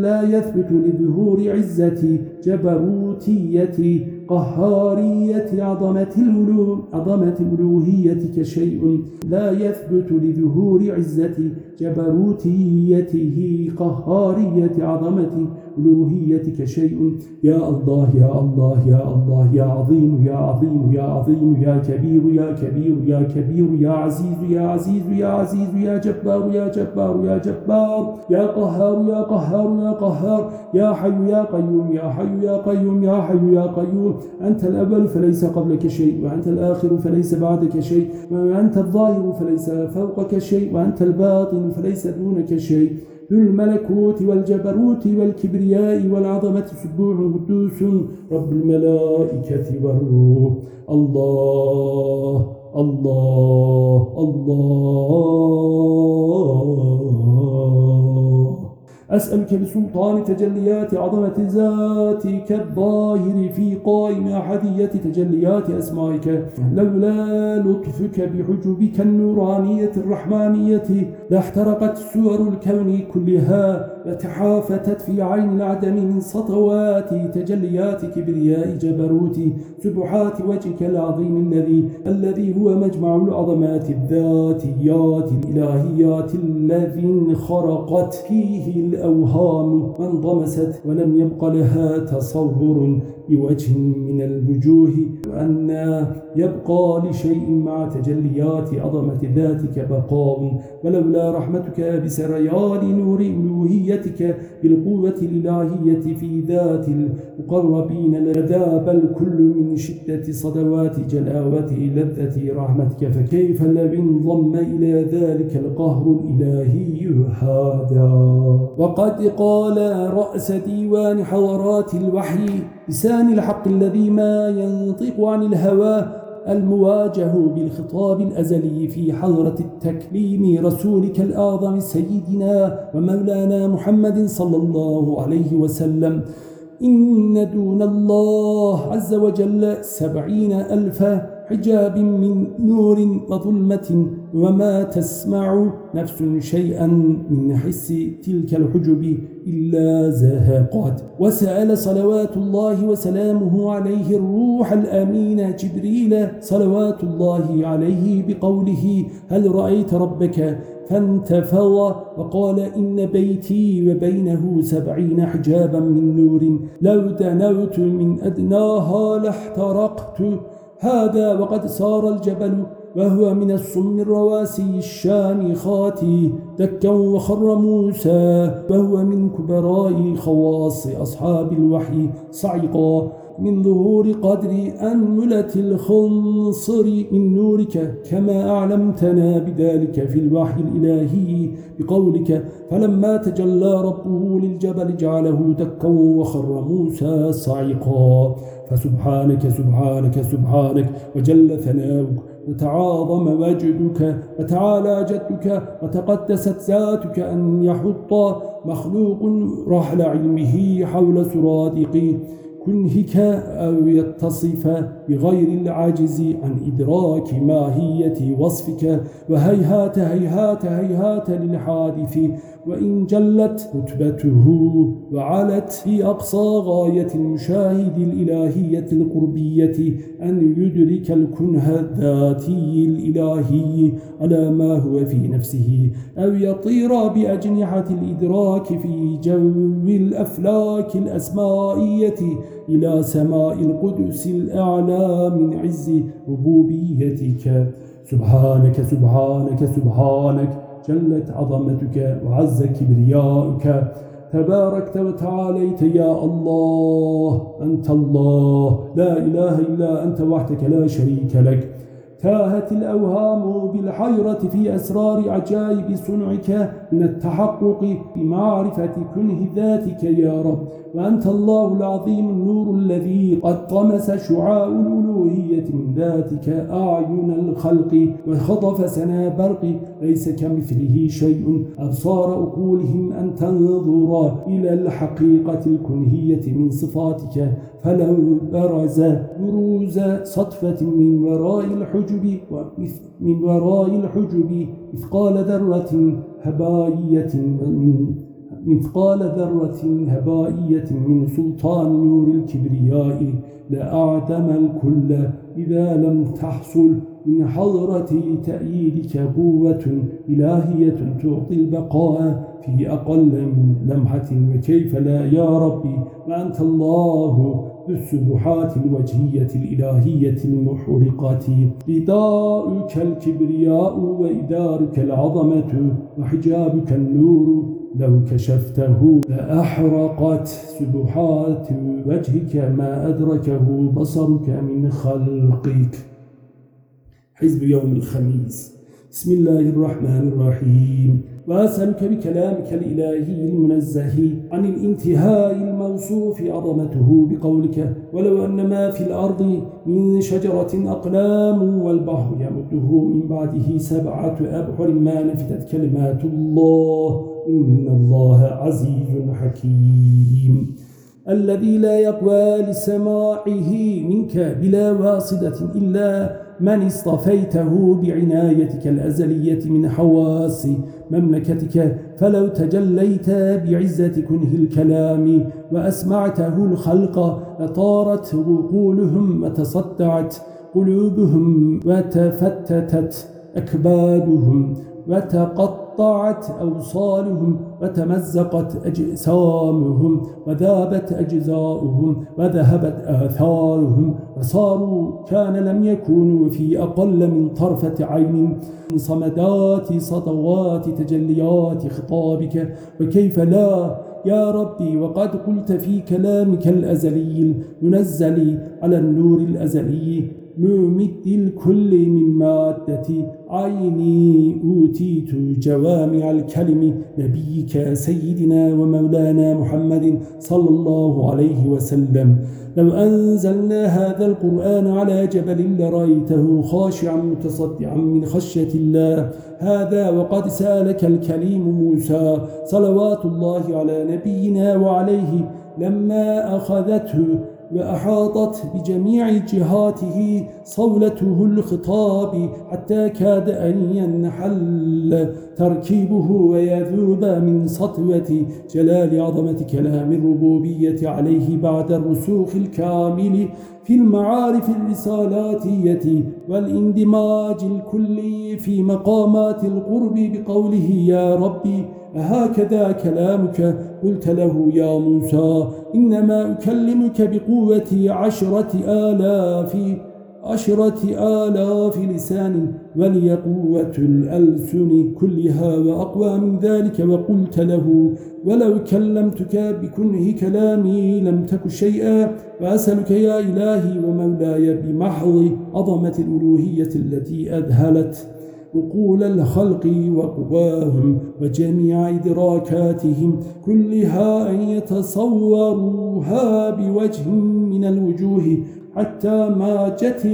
لا يثبت لظهور عزتي جبروتيتي قهارية عظمة الألوه عظمة ألوهيتك شيء لا يثبت لظهور عزة جبروتيته قهارية عظمة ألوهيتك شيء. يا الله يا الله يا الله يا عظيم يا عظيم يا عظيم يا كبير يا كبير يا كبير يا عزيز يا عزيز يا عزيز يا جبار يا جبار يا جبار يا قهار يا قهار يا قهار يا حي يا قيوم يا حي يا قيوم يا حي يا قيوم. أنت الأول فليس قبلك شيء وأنت الآخر فليس بعدك شيء وأنت الظاهر فليس فوقك شيء وأنت الباطن فليس دونك شيء. ذو الملكوت والجبروت والكبرياء والعظمة سبوح قدوس رب الملائكة والروح. الله الله الله. أسألك بسلطان تجليات عظمة ذاتك الظاهر في قائم أحدية تجليات أسمائك. لولا لطفك بحجبك النورانية الرحمانية لاحترقت سور الكون كلها وتحافتت في عين العدم من سطوات تجليات كبرياء جبروت سبحات وجهك العظيم الذي الذي هو مجمع العظمات الذاتيات الإلهيات الذي انخرقت فيه الأوهام وانضمست ولم يبق لها تصور. بوجه من الوجوه وأن يبقى لشيء مع تجليات عظمة ذاتك بقاء. ولولا رحمتك بسريان نور ألوهيتك بالقوة الإلهية في ذات المقربين لذاب الكل من شدة صدوات جلاوة لذة رحمتك. فكيف لو انضم إلى ذلك القهر الإلهي هذا؟ وقد قال رأس ديوان حضرات الوحي لسان الحق الذي ما ينطق عن الهوى المواجه بالخطاب الأزلي في حضرة التكليم رسولك الأعظم سيدنا ومولانا محمد صلى الله عليه وسلم. إن دون الله عز وجل سبعين ألفا حجاب من نور وظلمة وما تسمع نفس شيئا من حس تلك الحجب إلا زهقات وسأل صلوات الله وسلامه عليه الروح الأمين جبريل صلوات الله عليه بقوله هل رأيت ربك؟ فانتفض وقال إن بيتي وبينه سبعين حجابا من نور. لو دنوت من أدناها لاحترقت هذا وقد صار الجبل وهو من الصم الرواسي الشامخات دكا وخر موسى وهو من كبراء خواص أصحاب الوحي صعقا من ظهور قدر أنملة الخنصر من نورك كما أعلمتنا بذلك في الوحي الإلهي بقولك فلما تجلى ربه للجبل جعله دكا وخر موسى صعقا فسبحانك سبحانك سبحانك وجل ثناؤك وتعاظم مجدك وتعالى جدك وتقدست ذاتك أن يحط مخلوق رحل علمه حول سرادق كنهك أو يتصف بغير العجز عن إدراك ماهية وصفك وهيهات هيهات هيهات للحادث وإن جلت رتبته وعلت في أقصى غاية المشاهد الإلهية القربية أن يدرك الكنه الذاتي الإلهي على ما هو في نفسه أو يطير بأجنحة الإدراك في جو الأفلاك الأسمائية إلى سماء القدس الأعلى من عز ربوبيتك. سبحانك سبحانك سبحانك. جلت عظمتك وعز كبرياؤك تباركت وتعاليت يا الله أنت الله. لا إله إلا أنت وحدك لا شريك لك. تاهت الأوهام بالحيرة في أسرار عجائب صنعك من التحقق بمعرفة كنه ذاتك يا رب. وأنت الله العظيم النور الذي قد طمس شعاع الألوهية من ذاتك أعين الخلق وخطف سنا برق ليس كمثله شيء أبصار أقولهم أن تنظر إلى الحقيقة الكنهية من صفاتك؟ فلو برز بروز صدفة من وراء الحجب من وراء الحجب مثقال ذرة هبائية من مثقال ذرة هبائية من سلطان نور الكبرياء لأعدم الكل إذا لم تحصل من حضرة تأييدك قوة إلهية تعطي البقاء في أقل من لمحة وكيف لا يا ربي؟ وأنت الله بالسبحات الوجهية الإلهية المحرقة. رداؤك الكبرياء وإدارك العظمة وحجابك النور لو كشفته لأحرقت سبحات وجهك ما أدركه بصرك من خلقك. حزب يوم الخميس. بسم الله الرحمن الرحيم. وأسألك بكلامك الإلهي المنزه عن الانتهاء الموصوف عظمته بقولك. ولو أن ما في الأرض من شجرة أقلام والبحر يمده من بعده سبعة أبحر ما نفدت كلمات الله. إن الله عزيز حكيم. الذي لا يقوى لسماعه منك بلا واصدة إلا من اصطفيته بعنايتك الأزلية من حواس مملكتك. فلو تجليت بعزة كنه الكلام وأسمعته الخلق لطارت عقولهم وتصدعت قلوبهم وتفتتت أكبادهم وتقطعت أوصالهم وتمزقت أجسامهم وذابت أجزاؤهم وذهبت آثارهم وصاروا كان لم يكونوا في أقل من طرفة عين صمدات سطوات تجليات خطابك وكيف لا يا ربي وقد قلت في كلامك الأزلي المنزل على النور الأزلي ممد الكل من مادة عيني أوتيت جوامع الكلم نبيك سيدنا ومولانا محمد صلى الله عليه وسلم. لو أنزلنا هذا القرآن على جبل لرأيته خاشعا متصدعا من خشية الله. هذا وقد سألك الكليم موسى صلوات الله على نبينا وعليه لما أخذته وأحاطت بجميع جهاته صولته الخطاب حتى كاد أن ينحل تركيبه ويذوب من سطوة جلال عظمة كلام الربوبية عليه بعد الرسوخ الكامل في المعارف الرسالاتية والإندماج الكلي في مقامات القرب بقوله يا ربي أهكذا كلامك قلت له يا موسى إنما أكلمك بقوة عشرة آلاف عشرة آلاف لسان ولي قوة الألسن كلها وأقوى من ذلك وقلت له ولو كلمتك بكنه كلامي لم تك شيئا وأسألك يا إلهي ومولاي بمحض عظمة الألوهية التي أذهلت. عقول الخلق وقواهم وجميع إدراكاتهم كلها أن يتصوروها بوجه من الوجوه حتى ما جت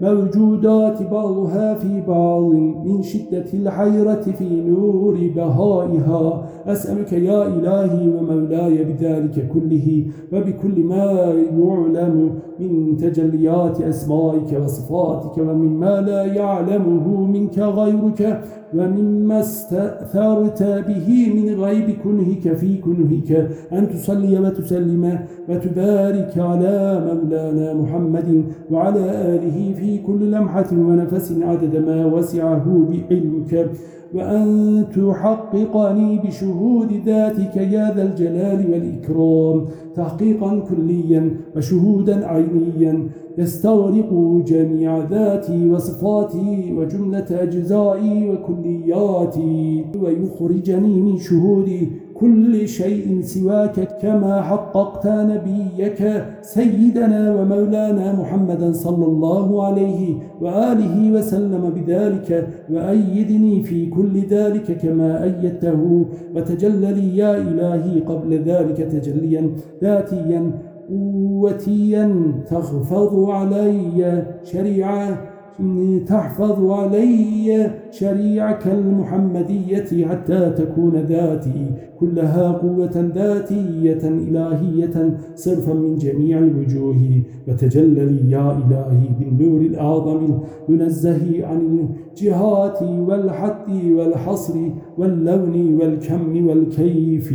موجودات بعضها في بعض من شدة الحيرة في نور بهائها. أسألك يا إلهي ومولاي بذلك كله وبكل ما يعلم من تجليات أسمائك وصفاتك ومما لا يعلمه منك غيرك ومما استأثرت به من غيب كنهك في كنهك أن تصلي وتسلم وتبارك على مولانا محمد وعلى آله في كل لمحة ونفس عدد ما وسعه بعلمك. وأن تحققني بشهود ذاتك يا ذا الجلال والإكرام تحقيقا كليا وشهودا عينيا يستغرق جميع ذاتي وصفاتي وجملة أجزائي وكلياتي ويخرجني من شهودي كل شيء سواك كما حققت نبيك سيدنا ومولانا محمدا صلى الله عليه وآله وسلم بذلك وأيدني في كل ذلك كما أيدته وتجللي يا إلهي قبل ذلك تجليا ذاتيا قوتيا تخفض علي شريعة. تحفظ علي شريعك المحمدية حتى تكون ذاتي كلها قوة ذاتية إلهية صرفا من جميع الوجوه. وتجللي يا إلهي بالنور الأعظم المنزه عن الجهات والحد والحصر واللون والكم والكيف.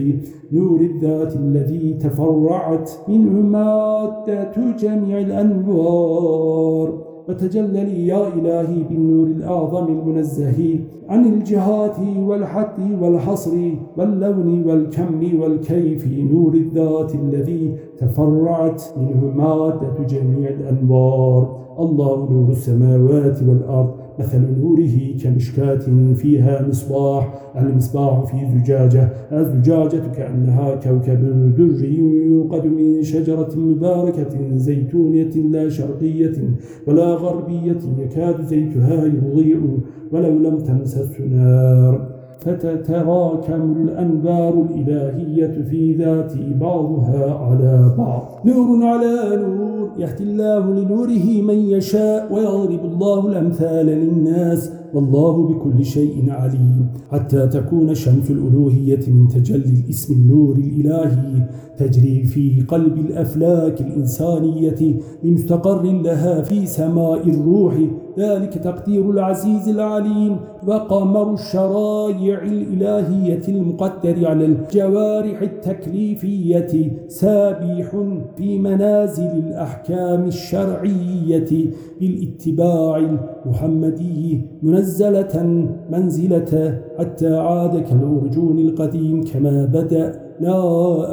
نور الذات الذي تفرعت منه مادة جميع الأنوار. وتجللي يا إلهي بالنور الأعظم المنزه عن الجهات والحد والحصر واللون والكم والكيف نور الذات الذي تفرعت منه مادة جميع الأنوار. الله نور السماوات والأرض. مثل نوره كمشكاة فيها مصباح المصباح في زجاجة. الزجاجة كأنها كوكب دري يوقد من شجرة مباركة زيتونية لا شرقية ولا غربية يكاد زيتها يضيء ولو لم تمسس نار فتتراكم الأنبار الإلهية في ذات بعضها على بعض. نور على نور يهدي الله لنوره من يشاء ويضرب الله الأمثال للناس. والله بكل شيء عليم. حتى تكون شمس الألوهية من تجلي الاسم النور الإلهي تجري في قلب الأفلاك الإنسانية لمستقر لها في سماء الروح. ذلك تقدير العزيز العليم وقمر الشرائع الإلهية المقدر على الجوارح التكليفية سابح في منازل الأحكام الشرعية بالاتباع المحمدي منزلة منزلة حتى عاد كالأرجون القديم كما بدأ. لا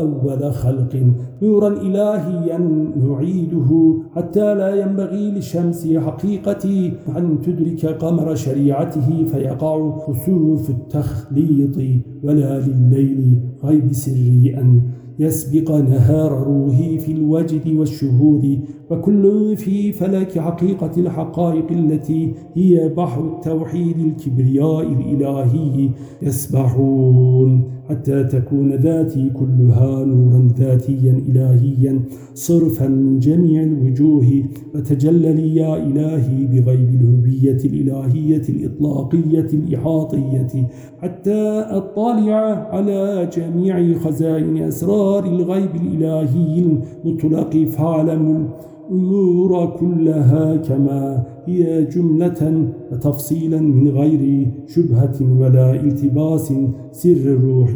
أول خلق نورا إلهيا نعيده حتى لا ينبغي للشمس حقيقتي أن تدرك قمر شريعته فيقع خسوف التخليط ولا لليل غيب سري أن يسبق نهار روحي في الوجد والشهود وكل في فلك حقيقة الحقائق التي هي بحر التوحيد الكبرياء الإلهي يسبحون. حتى تكون ذاتي كلها نورا ذاتيا إلهيا صرفا من جميع الوجوه. وتجلى لي يا إلهي بغيب الهبية الإلهية الإطلاقية الإحاطية حتى أطلع على جميع خزائن أسرار الغيب الإلهي المطلق فعلم الأمور كلها كما هي جملة وتفصيلا من غير شبهة ولا التباس سر روح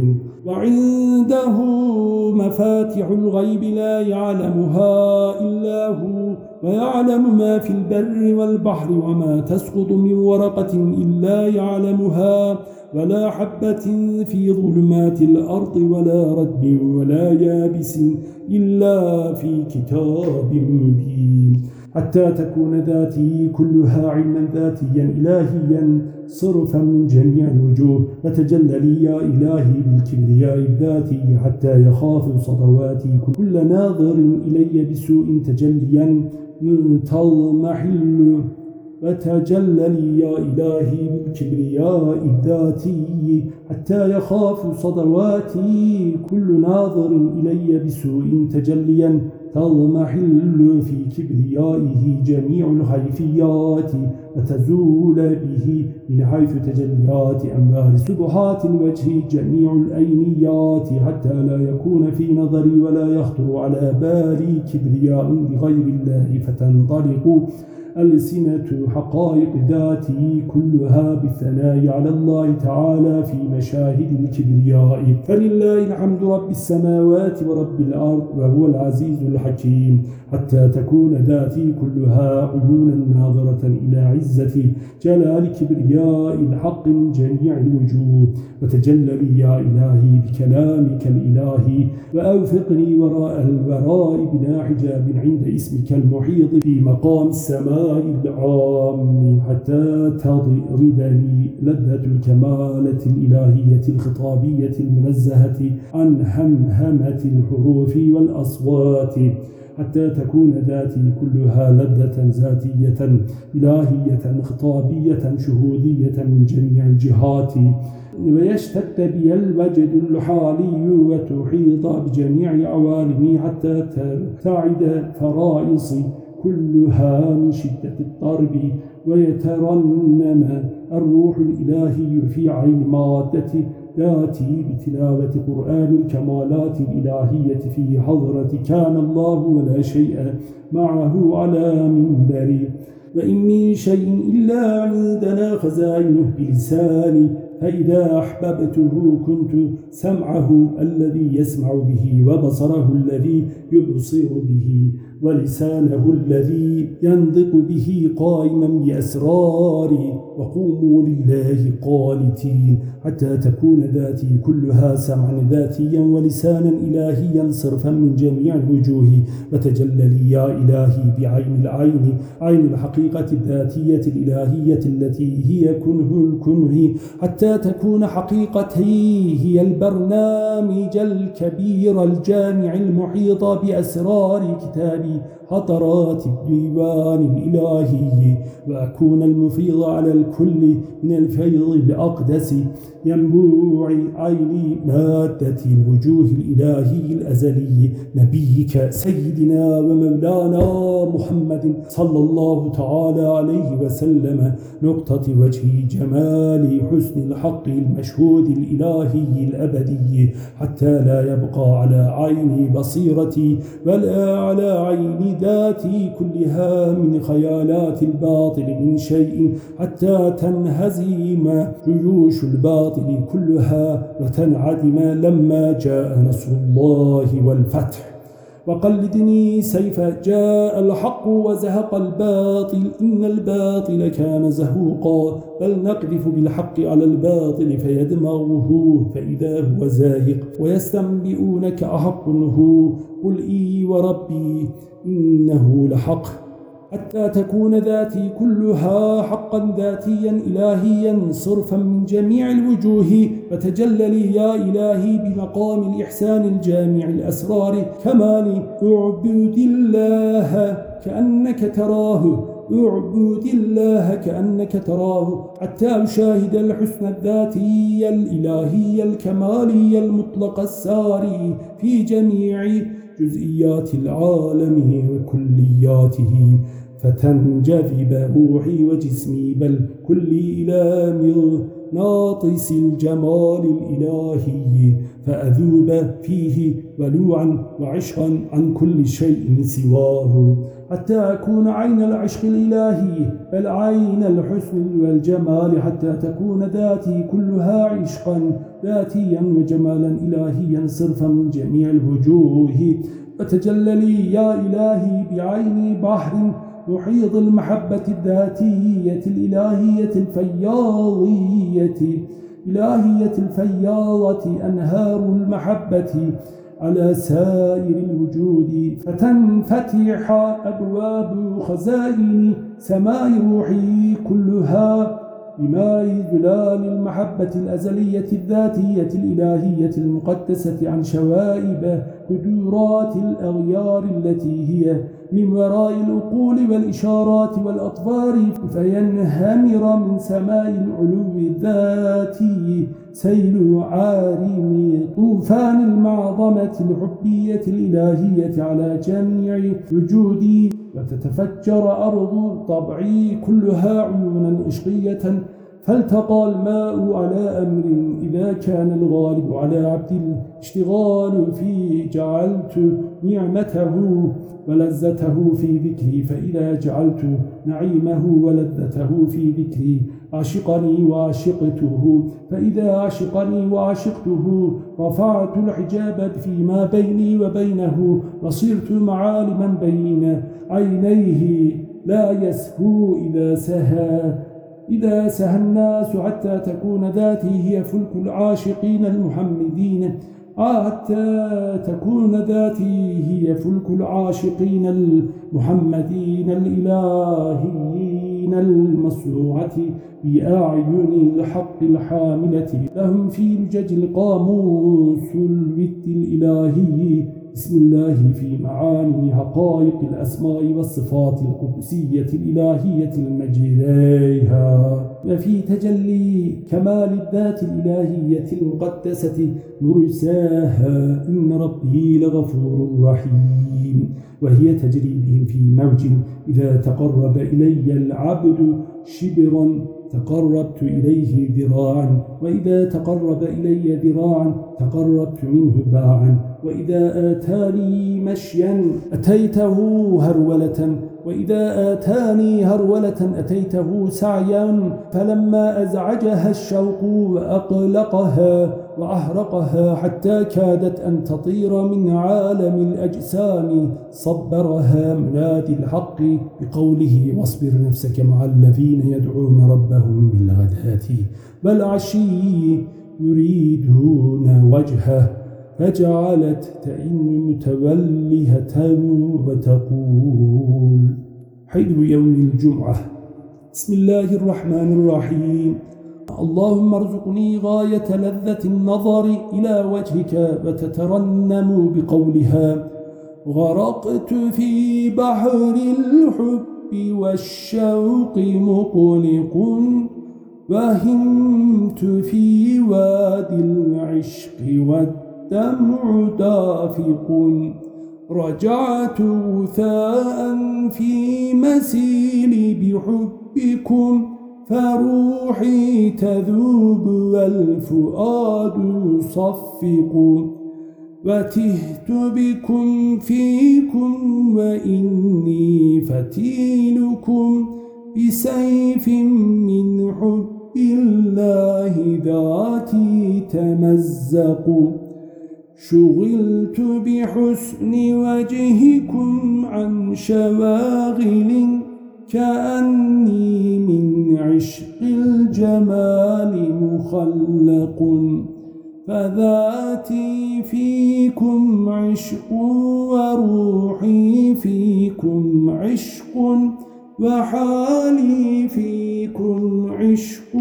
وعنده مفاتح الغيب لا يعلمها إلا هو ويعلم ما في البر والبحر وما تسقط من ورقة إلا يعلمها. ولا حبة في ظلمات الأرض ولا رد ولا يابس إلا في كتاب مبين. حتى تكون ذاتي كلها علما ذاتيا إلهيا صرفا من جميع الوجوه. وتجلى لي يا إلهي بالكبرياء الذاتي حتى يخاف صدواتي. كل ناظر إلي بسوء تجليا تضمحل وتجلى لي يا إلهي بالكبرياء الذاتي حتى يخاف صدواتي. كل ناظر إلي بسوء تجليا تضمحل في كبريائه جميع الخيفيات وتزول به من حيث تجليات أنبار سبحات الوجه جميع الأينيات حتى لا يكون في نظري ولا يخطر على بالي كبرياء لغير الله فتنطلق. ألسنة حقائق ذاته كلها بالثناء على الله تعالى في مشاهد الكبرياء. فلله الحمد رب السماوات ورب الأرض وهو العزيز الحكيم. حتى تكون ذاتي كلها عيونا ناظرة إلى عزة جلال كبرياء الحق من جميع الوجوه. وتجلى لي يا إلهي بكلامك الإلهي وأوفقني وراء الوراء بلا حجاب عند اسمك المحيط في مقام السماء. العام حتى تضربني لذة الكمالة الإلهية الخطابية المنزهة عن همهمة الحروف والأصوات حتى تكون ذاتي كلها لذة ذاتية إلهية خطابية شهودية من جميع الجهات. ويشتد بي الوجد الحالي وتحيط بجميع عوالمي حتى تبتعد فرائصي. كلها من شدة الضرب ويترنم الروح الإلهي في عين مادة ذاتي بتلاوة قرآن الكمالات الإلهية في حضرة كان الله ولا شيء معه على منبري وإن من شيء إلا عندنا خزائنه بلساني فإذا أحببته كنت سمعه الذي يسمع به وبصره الذي يبصر به. ولسانه الذي ينطق به قائما بأسراري وقوموا لله قانتين حتى تكون ذاتي كلها سمعا ذاتيا ولسانا إلهيا صرفا من جميع الوجوه وتجلى لي يا إلهي بعين العين عين الحقيقة الذاتية الإلهية التي هي كنه الكنه حتى تكون حقيقتي هي البرنامج الكبير الجامع المحيط بأسرار كتابي خطرات الديوان الإلهي وأكون المفيض على الكل من الفيض الأقدس. ينبوع عين مادة الوجوه الإلهي الأزلي نبيك سيدنا ومولانا محمد صلى الله تعالى عليه وسلم. نقطة وجه جمال حسن الحق المشهود الإلهي الأبدي. حتى لا يبقى على عين بصيرتي ولا على عين ذاتي كلها من خيالات الباطل من شيء. حتى تنهزم جيوش الباطل كلها وتنعدم لما جاء نصر الله والفتح. وقلدني سيف جاء الحق وزهق الباطل. إن الباطل كان زهوقا بل نقذف بالحق على الباطل فيدمغه فإذا هو زاهق. ويستنبئونك أحق هو قل إي وربي إنه لحق. حتى تكون ذاتي كلها حقا ذاتيا إلهيا صرفا من جميع الوجوه. فتجللي يا إلهي بمقام الإحسان الجامع الأسرار. كمال اعبد الله كأنك تراه. اعبد الله كأنك تراه. حتى أشاهد الحسن الذاتي الإلهي الكمالي المطلق الساري في جميع جزئيات العالم وكلياته. فتنجذب روحي وجسمي بل كلي إلى مغناطس الجمال الإلهي فأذوب فيه ولوعا وعشقا عن كل شيء سواه. حتى أكون عين العشق الإلهي بل عين الحسن والجمال حتى تكون ذاتي كلها عشقا ذاتيا وجمالا إلهيا صرفا من جميع الوجوه. وتجللي يا إلهي بعيني بحر محيط المحبة الذاتية الإلهية الفياضية. إلهية الفياضة أنهار المحبة على سائر الوجود. فتنفتح أبواب خزائن سماء روحي كلها بماء ذلال المحبة الأزلية الذاتية الإلهية المقدسة عن شوائب قدورات الأغيار التي هي من وراء الأقول والإشارات والأطفار فينهمر من سماء العلو الذاتي سيل عارم طوفان المعظمة الحبية الإلهية على جميع وجودي وتتفجر أرض طبعي كلها عيونا إشقية فالتقى الماء على أمر إذا كان الغالب على عبد الاشتغال فيه جعلت نعمته ولذته في ذكري فإذا جعلت نعيمه ولذته في ذكري عشقني وعشقته فإذا عشقني وعشقته رفعت الحجاب فيما بيني وبينه وصرت معالما بين عينيه لا يسهو إذا سهى. إذا سهى الناس حتى تكون ذاتي هي فلك العاشقين المحمدين. حتى تكون ذاتي هي فلك العاشقين المحمدين الإلهيين المصروعة بأعين الحق الحاملة. لهم في لجج القاموس الود الإلهي. بسم الله في معاني حقائق الأسماء والصفات القدسية الإلهية المجريها وفي تجلي كمال الذات الإلهية المقدسة مرساها إن ربي لغفور رحيم. وهي تجري بهم في موج إذا تقرب إلي العبد شبرا تقربت إليه ذراعا وإذا تقرب إلي ذراعا تقربت منه باعا. وإذا آتاني مشيا أتيته هرولة وإذا آتاني هرولة أتيته سعيا فلما أزعجها الشوق وأقلقها وأهرقها حتى كادت أن تطير من عالم الأجسام صبرها منادي الحق بقوله واصبر نفسك مع الذين يدعون ربهم بالغداة والعشي يريدون وجهه. فجعلت تئن متولهة وتقول حلو يوم الجمعة. بسم الله الرحمن الرحيم. اللهم ارزقني غاية لذة النظر إلى وجهك وتترنم بقولها غرقت في بحر الحب والشوق مقلق وهمت في وادي العشق والدمع دافق رجعت غثاء في مسيل بحبكم فروحي تذوب والفؤاد يصفق. وتهت بكم فيكم وإني فتيلكم بسيف من حب الله ذاتي تمزق. شغلت بحسن وجهكم عن شواغل كأني من عشق الجمال مخلق. فذاتي فيكم عشق وروحي فيكم عشق وحالي فيكم عشق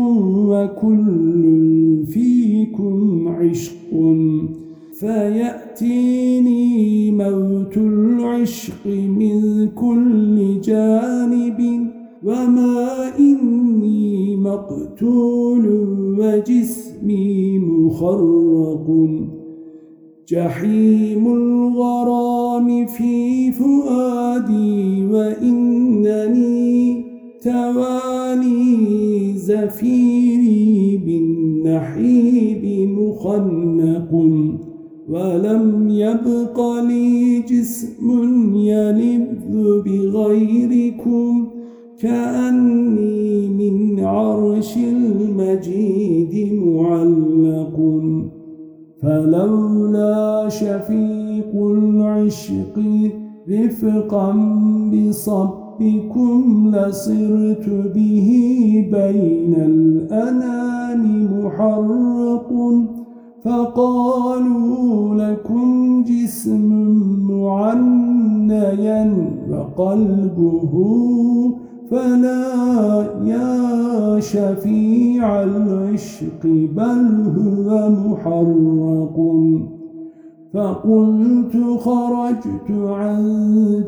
وكل فيكم عشق. فيأتيني موت العشق من كل جانب وما إني مقتول وجسمي مخرق. جحيم الغرام في فؤادي وإنني توالي زفيري بالنحيب مخنق. ولم يبق لي جسم يلذ بغيركم كأني من عرش المجيد معلق. فلولا شفيق العشق رفقا بصبكم لصرت به بين الأنام محرق. فقالوا لكم جسم معنيا وقلبه فلا يا شفيع العشق بل هو محرق. فقلت خرجت عن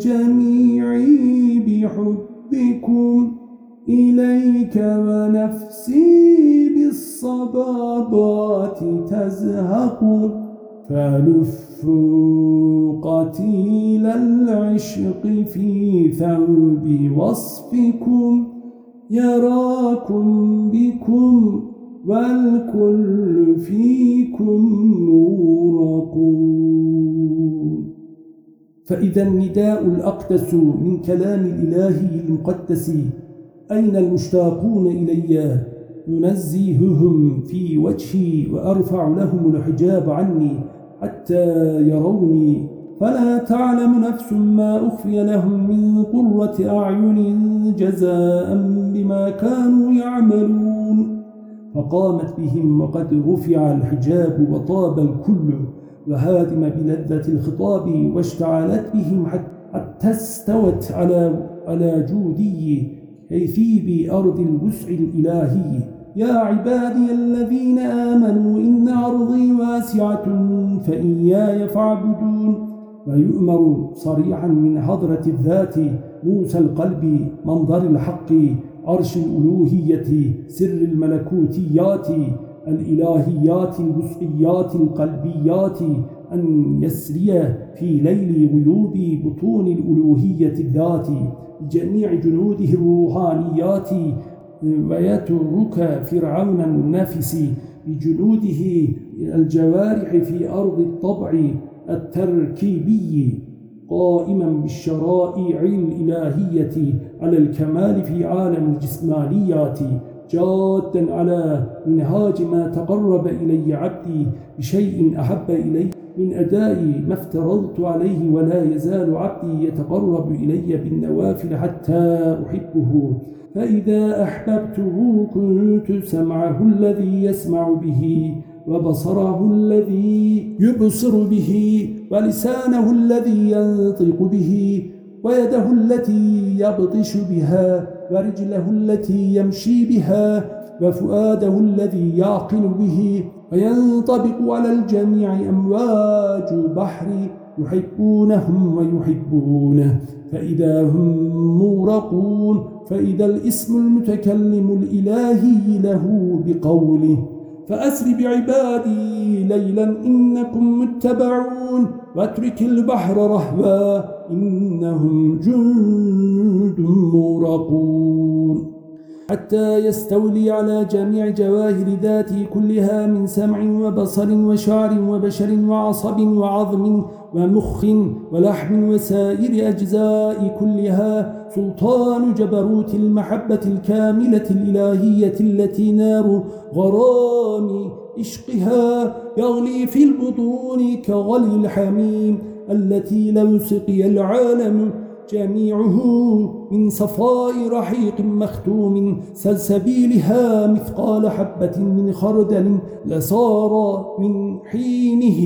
جميعي بحبكم. إليك ونفسي بالصبابات تزهق فلفوا قتيل العشق في ثوب وصفكم يراكم بكم والكل فيكم مورقون. فإذا النداء الأقدس من كلام الإله المقدس أين المشتاقون إلي؟ ننزيههم في وجهي وأرفع لهم الحجاب عني حتى يروني. فلا تعلم نفس ما أخفي لهم من قرة أعين جزاء بما كانوا يعملون. فقامت بهم وقد رفع الحجاب وطاب الكل وهادم بلذة الخطاب واشتعلت بهم حتى استوت على على جودي. كيثيب أرض الوسع الإلهي. يا عبادي الذين آمنوا إن أرضي واسعة فإياي فاعبدون. ويؤمر صريعا من حضرة الذات موسى القلب منظر الحق عرش الألوهية سر الملكوتيات الإلهيات الوسعيات القلبيات أن يسري في ليل غيوب بطون الألوهية الذات. جميع جنوده الروحانيات ويترك فرعون النافس بجنوده الجوارح في أرض الطبع التركيبي قائما بالشرائع الإلهية على الكمال في عالم الجسمانيات جادا على منهاج ما تقرب إلي عبدي بشيء أحب إلي. من أداء ما افترضت عليه ولا يزال عبدي يتقرب إلي بالنوافل حتى أحبه. فإذا أحببته كنت سمعه الذي يسمع به وبصره الذي يبصر به ولسانه الذي ينطق به ويده التي يبطش بها ورجله التي يمشي بها وفؤاده الذي يعقل به وينطبق على الجميع أمواج بحر يحبونهم ويحبونه. فإذا هم مورقون فإذا الاسم المتكلم الإلهي له بقوله فأسر بعبادي ليلا إنكم متبعون واترك البحر رهبا إنهم جند مورقون. حتى يستولي على جميع جواهر ذاته كلها من سمع وبصر وشعر وبشر وعصب وعظم ومخ ولحم وسائر أجزاء كلها سلطان جبروت المحبة الكاملة الإلهية التي نار غرام عشقها يغلي في البطون كغلي الحميم التي لو سقي العالم جميعه من صفاء رحيق مختوم سلسبيلها مثقال حبة من خردل لصار من حينه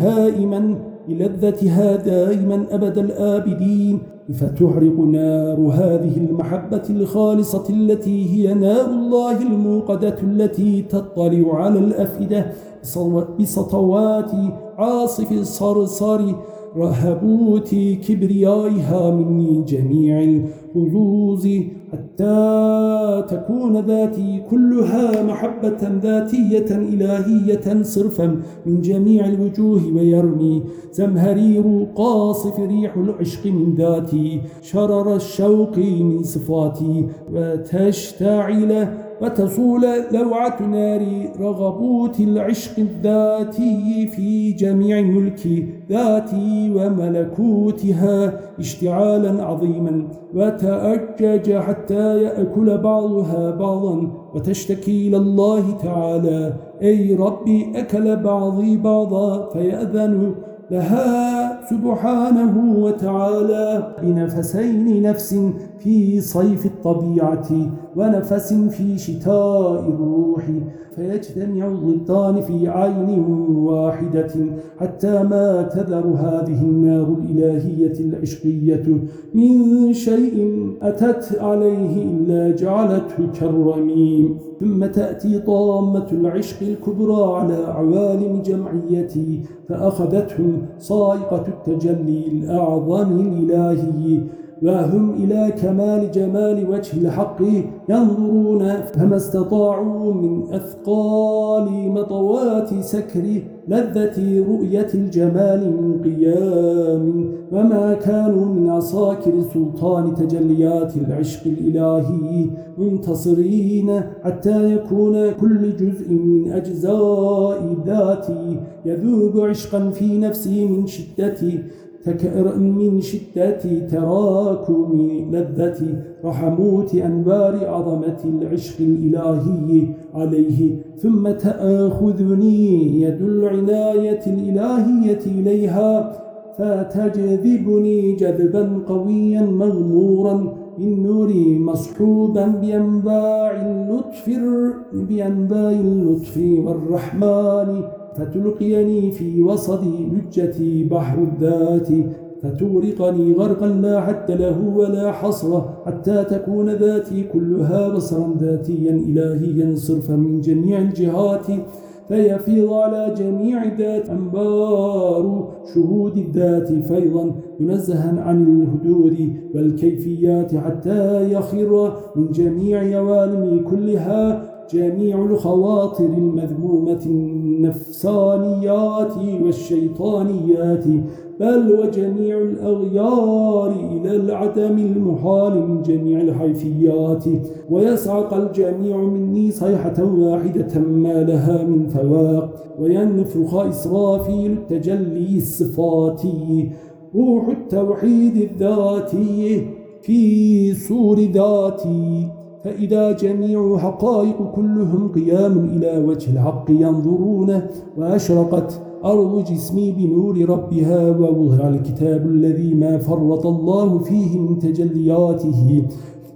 هائما للذتها دائما أبد الآبدين. فتحرق نار هذه المحبة الخالصة التي هي نار الله الموقدة التي تطلع على الأفئدة بسطوات عاصف الصرصر رهبوت كبريائها من جميع الحظوظ حتى تكون ذاتي كلها محبة ذاتية إلهية صرفا من جميع الوجوه ويرمي زمهرير قاصف ريح العشق من ذاتي. شرر الشوق من صفاتي وتشتعل وتصول لوعة نار رغبوت العشق الذاتي في جميع ملك ذاتي وملكوتها اشتعالا عظيما وتأجج حتى يأكل بعضها بعضا وتشتكي إلى الله تعالى. أي ربي أكل بعضي بعضا فيأذن لها سبحانه وتعالى بنفسين نفس في صيف الطبيعة ونفس في شتاء الروح فيجتمع الضدان في عين واحدة حتى ما تذر هذه النار الإلهية العشقية. من شيء أتت عليه إلا جعلته كالرميم. ثم تأتي طامة العشق الكبرى على عوالم جمعيتي فأخذتهم صائقة التجلي الأعظم الإلهي. وهم إلى كمال جمال وجه الحق ينظرون فما استطاعوا من أثقال مطوات سكر لذة رؤية الجمال من قيام وما كانوا من عساكر سلطان تجليات العشق الإلهي منتصرين حتى يكون كل جزء من أجزاء الذات يذوب عشقا في نفسه من شدة فكأر من شدة تراكم لذة رحموت أنبار عظمة العشق الإلهي عليه. ثم تأخذني يد العناية الإلهية إليها فتجذبني جذبا قويا مغمورا. بالنور مصحوبا بأنباع اللطف بأنباع اللطف والرحمن. فتلقيني في وسط لجتي بحر الذات فتغرقني غرقا لا حد له ولا حصر حتى تكون ذاتي كلها بصرا ذاتيا إلهيا صرفا من جميع الجهات فيفيض على جميع ذات أنبار شهود الذات فيضا منزها عن الهدود والكيفيات حتى يخر من جميع عوالم كلها. جميع الخواطر المذمومة النفسانيات والشيطانيات بل وجميع الأغيار إلى العدم المحال من جميع الحيثيات. ويسعق الجميع مني صيحة واحدة ما لها من فواق وينفخ إسرافيل التجلي الصفاتي. روح التوحيد الذاتي في صور ذاتي. فإذا جميع حقائق كلهم قيام إلى وجه الحق ينظرون وأشرقت أرض جسمي بنور ربها وظهر الكتاب الذي ما فرط الله فيه من تجلياته.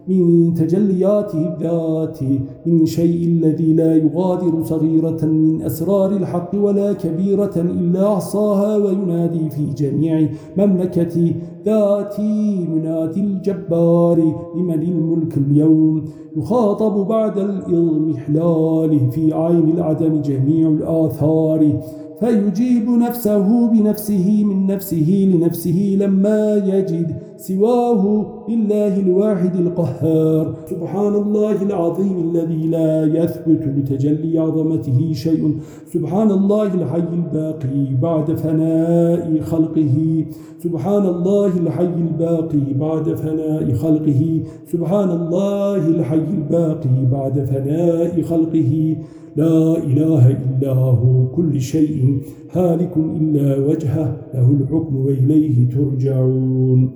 من تجلياته الذات من شيء الذي لا يغادر صغيرة من أسرار الحق ولا كبيرة إلا أعصاها وينادي في جميع مملكة ذاتي منادي الجبار لمن الملك اليوم؟ يخاطب بعد الإضمحلال في عين العدم جميع الآثار. فيجيب نفسه بنفسه من نفسه لنفسه لما يجد سواه لله الواحد القهار. سبحان الله العظيم الذي لا يثبت لتجلي عظمته شيء. سبحان الله الحي الباقي بعد فناء خلقه. سبحان الله الحي الباقي بعد فناء خلقه. سبحان الله الحي الباقي بعد فناء خلقه. لا إله إلا هو كل شيء هالك إلا وجهه. له الحكم وإليه ترجعون.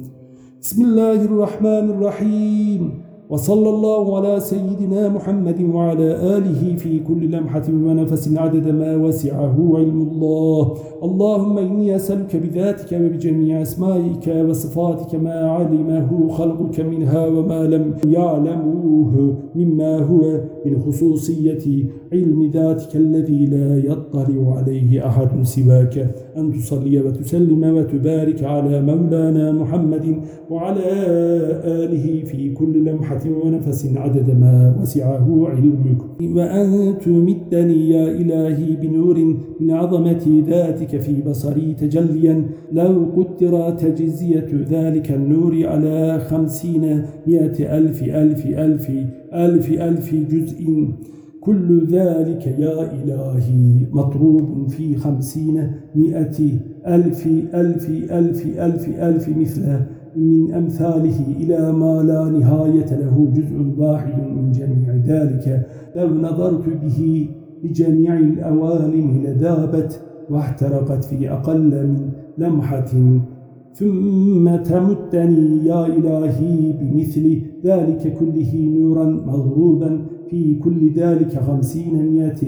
بسم الله الرحمن الرحيم. وصلى الله على سيدنا محمد وعلى آله في كل لمحة ونفس عدد ما وسعه علم الله. اللهم إني أسألك بذاتك وبجميع أسمائك وصفاتك ما علمه خلقك منها وما لم يعلموه مما هو من خصوصية علم ذاتك الذي لا يطلع عليه أحد سواك. أن تصلي وتسلم وتبارك على مولانا محمد وعلى آله في كل لمحة ونفس عدد ما وسعه علمك. وأن تمدني يا إلهي بنور من عظمة ذاتك في بصري تجليا. لو قدر تجزية ذلك النور على خمسين مئة ألف ألف ألف ألف ألف جزء. كل ذلك يا إلهي مطروب في خمسين مئة ألف ألف ألف ألف ألف مثل من أمثاله إلى ما لا نهاية له جزء واحد من جميع ذلك. لو نظرت به بجميع الأوالم لذابت واحترقت في أقل من لمحة ثم تمتني يا إلهي بمثل ذلك كله نورا مضروبا في كل ذلك خمسين مئة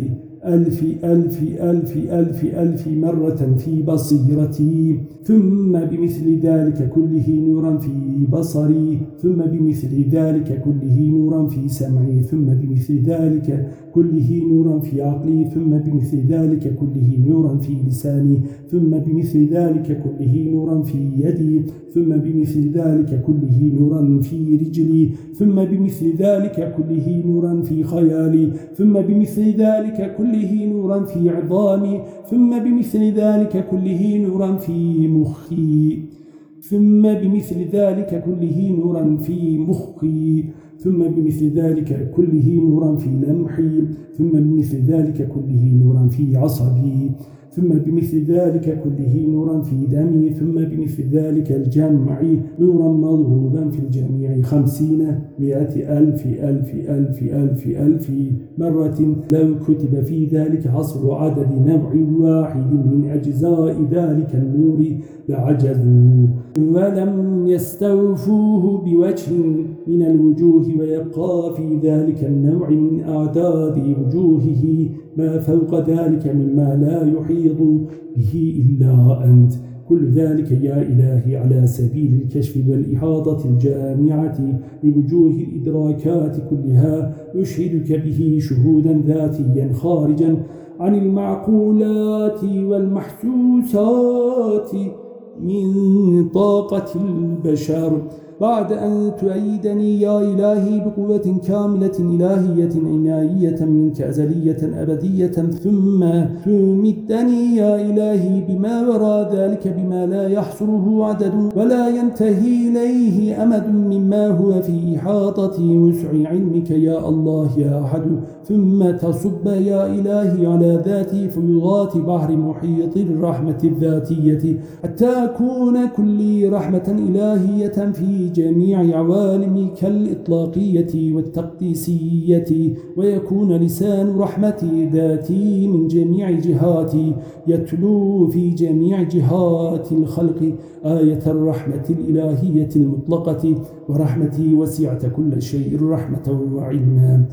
ألف ألف ألف ألف ألف مرة في بصيرتي. ثم بمثل ذلك كله نورا في بصري. ثم بمثل ذلك كله نورا في سمعي. ثم بمثل ذلك كله نورا في عقلي ثم بمثل ذلك كله نورا في لساني ثم بمثل ذلك كله نورا في يدي ثم بمثل ذلك كله نورا في رجلي ثم بمثل ذلك كله نورا في خيالي ثم بمثل ذلك كله نورا في عظامي ثم بمثل ذلك كله نورا في مخي ثم بمثل ذلك كله نورا في مخي. ثم بمثل ذلك كله نورا في لمحي ثم بمثل ذلك كله نورا في عصبي. ثم بمثل ذلك كله نورا في دمي ثم بمثل ذلك الجمع نورا مضروبا في الجميع. خمسين مئة ألف ألف ألف ألف ألف مرة لو كتب في ذلك حصر عدد نوع واحد من أجزاء ذلك النور لعجزوا. ولم يستوفوه بوجه من الوجوه ويبقى في ذلك النوع من أعداد وجوهه فوق ذلك مما لا يحيط به إلا أنت. كل ذلك يا إلهي على سبيل الكشف والإحاطة الجامعة لوجوه الإدراكات كلها يشهدك به شهودا ذاتيا خارجا عن المعقولات والمحسوسات من طاقة البشر. بعد أن تؤيدني يا إلهي بقوة كاملة إلهية عناية منك أزلية أبدية ثم تمدني يا إلهي بما وراء ذلك بما لا يحصره عدد ولا ينتهي إليه أمد مما هو في إحاطة وسع علمك يا الله يا أحد. ثم تصب يا إلهي على ذاتي فيضات بحر محيط الرحمة الذاتية حتى أكون كل رحمة إلهية في جميع عوالمك الإطلاقية والتقديسية ويكون لسان رحمتي ذاتي من جميع جهاتي يتلو في جميع جهات الخلق آية الرحمة الإلهية المطلقة ورحمتي وسعت كل شيء رحمة وعلما.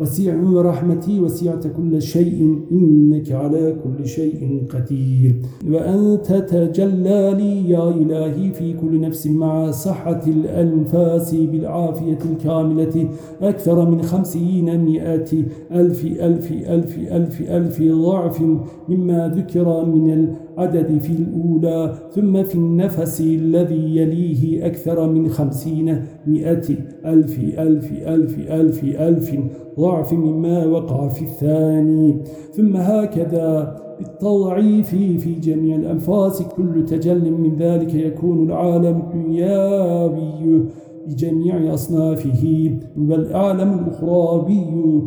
وسع رحمتي وسعت كل شيء إنك على كل شيء قدير. وأنت تجلى لي يا إلهي في كل نفس مع صحة الأنفاس بالعافية الكاملة أكثر من خمسين مئة ألف ألف ألف ألف ألف ضعف مما ذكر من العدد في الأولى ثم في النفس الذي يليه أكثر من خمسين مئة ألف ألف ألف ألف ألف ضعف مما وقع في الثاني. ثم هكذا بالتضعيف في جميع الأنفاس كل تجل من ذلك يكون العالم الدنياوي. بجميع أصنافه والأعلم الأخرابي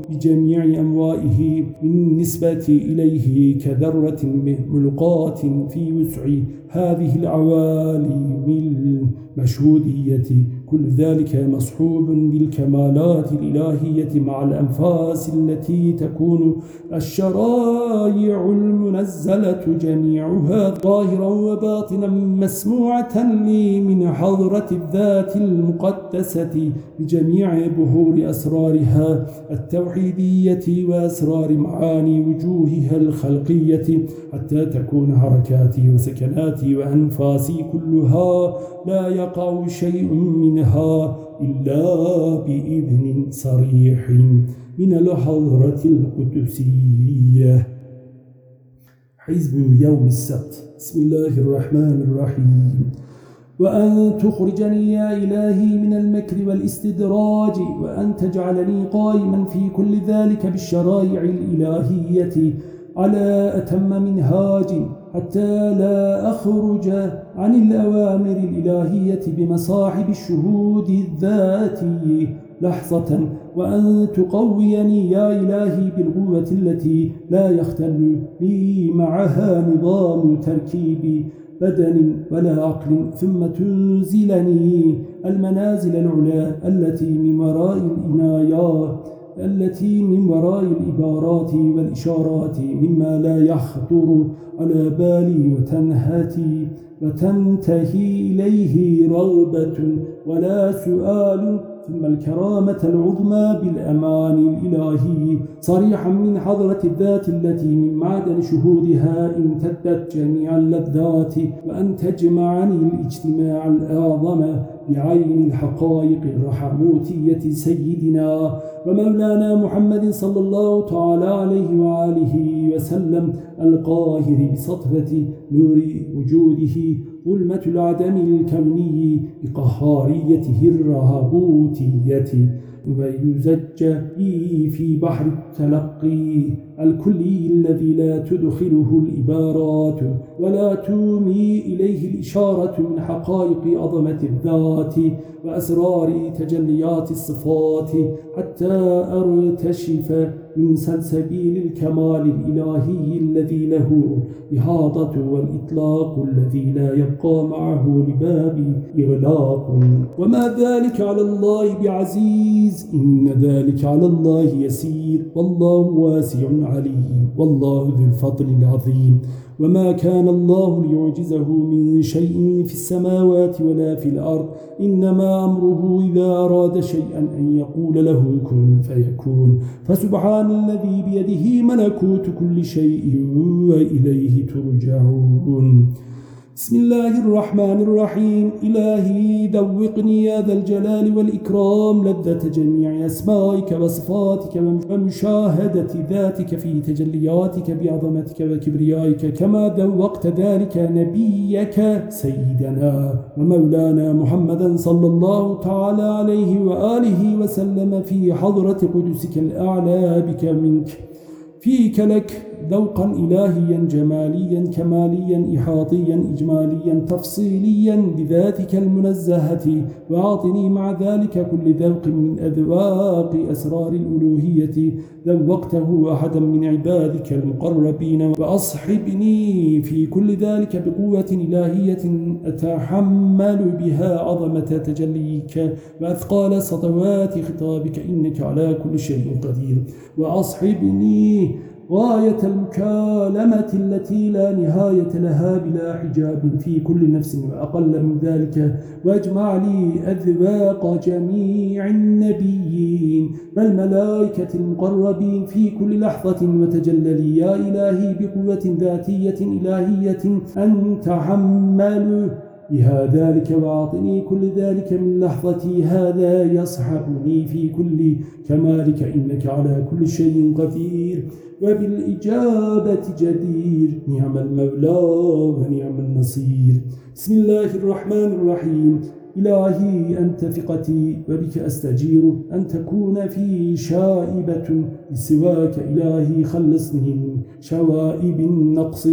بجميع أنوائه بالنسبة إليه كذرة ملقاة في وسع هذه العوالم المشهودية. كل ذلك مصحوب بالكمالات الإلهية مع الأنفاس التي تكون الشرائع المنزلة جميعها ظاهرا وباطنا مسموعة لي من حضرة الذات المقدسة بجميع بهور أسرارها التوحيدية وأسرار معاني وجوهها الخلقية حتى تكون حركاتي وسكناتي وأنفاسي كلها لا يقع شيء منها إلا بإذن صريح من الحضرة القدسية. حزب يوم السبت. بسم الله الرحمن الرحيم. وأن تخرجني يا إلهي من المكر والاستدراج وأن تجعلني قائما في كل ذلك بالشرائع الإلهية على أتم منهاج. حتى لا أخرج عن الأوامر الإلهية بمصاحب الشهود الذاتي لحظة وأن تقويني يا إلهي بالقوة التي لا يختل لي معها نظام تركيب بدن ولا عقل. ثم تنزلني المنازل العلا التي من وراء الإنايات التي من وراء الإبارات والإشارات مما لا يخطر على بالي وتنهتي وتنتهي إليه رغبة ولا سؤال ثم الكرامة العظمى بالأمان الإلهي صريحا من حضرة الذات التي من معدن شهودها امتدت جميع اللذات وأن تجمعني الاجتماع الأعظم بعين الحقائق الرحموتية سيدنا ومولانا محمد صلى الله تعالى عليه وآله وسلم القاهر بسطفة نور وجوده ظلمة العدم الكوني بقهاريته الرهبوتية ويزج في بحر التلقي. الكلي الذي لا تدخله الإبارات ولا تومي إليه الإشارة من حقائق عظمة الذات وأسرار تجليات الصفات حتى أرتشف من سلسبيل الكمال الإلهي الذي له إهاضة والإطلاق الذي لا يبقى معه لباب إغلاق. وما ذلك على الله بعزيز؟ إن ذلك على الله يسير. والله واسع عليم والله ذو الفضل العظيم. وما كان الله ليعجزه من شيء في السماوات ولا في الأرض. إنما أمره إذا أراد شيئا أن يقول له كن فيكون. فسبحان الذي بيده ملكوت كل شيء وإليه ترجعون. بسم الله الرحمن الرحيم. إلهي ذوقني يا ذا الجلال والإكرام. لذة جميع أسمائك وصفاتك ومشاهدة ذاتك في تجلياتك بعظمتك وكبريائك. كما ذوقت ذلك نبيك سيدنا ومولانا محمدا صلى الله تعالى عليه وآله وسلم في حضرة قدسك الأعلى بك منك. فيك لك ذوقا إلهيا جماليا كماليا إحاطيا إجماليا تفصيليا بذاتك المنزهة. وأعطني مع ذلك كل ذوق من أذواق أسرار الألوهية. ذوقته أحدا من عبادك المقربين. وأصحبني في كل ذلك بقوة إلهية أتحمل بها عظمة تجليك. وأثقال سطوات خطابك إنك على كل شيء قدير. وأصحبني غاية المكالمة التي لا نهاية لها بلا حجاب في كل نفس وأقل من ذلك. وأجمع لي أذواق جميع النبيين والملائكة المقربين في كل لحظة. وتجلل يا إلهي بقوة ذاتية إلهية أن تحمل بها ذلك وأعطني كل ذلك من لحظتي. هذا يصحبني في كل كمالك. إنك على كل شيء قدير. وبالإجابة جدير. نعم المولى ونعم النصير. بسم الله الرحمن الرحيم. إلهي أنت ثقتي وبك أستجير أن تكون في شائبة. لسواك إلهي خلصني من شوائب النقص.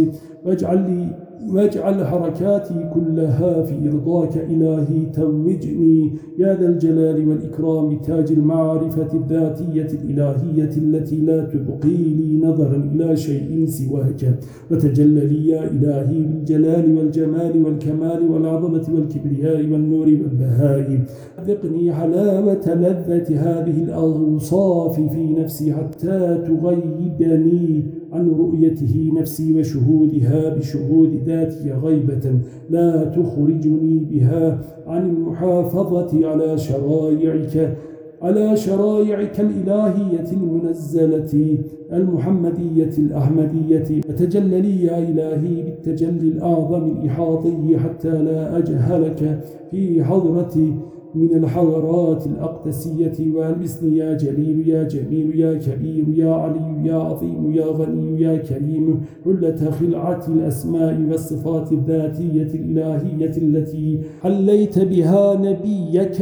واجعل لي واجعل حركاتي كلها في رضاك إلهي توجني يا ذا الجلال والإكرام تاج المعرفة الذاتية الإلهية التي لا تبقي لي نظرا إلى شيء سواك. وتجلى لي يا إلهي بالجلال والجمال والكمال والعظمة والكبرياء والنور والبهاء. أذقني حلاوة لذة هذه الأوصاف في نفسي حتى تغيبني. عن رؤيته نفسي وشهودها بشهود ذاتي غيبة لا تخرجني بها عن المحافظة على شرائعك على شرائعك الإلهية المنزلة المحمدية الأحمدية. وتجل لي يا إلهي بالتجلي الأعظم الإحاطي حتى لا أجهلك في حضرتي. من الحضرات الأقدسية والبسن يا جليل يا جميل يا كبير يا علي يا عظيم يا غني يا كريم حلة خلعة الأسماء والصفات الذاتية الإلهية التي حليت بها نبيك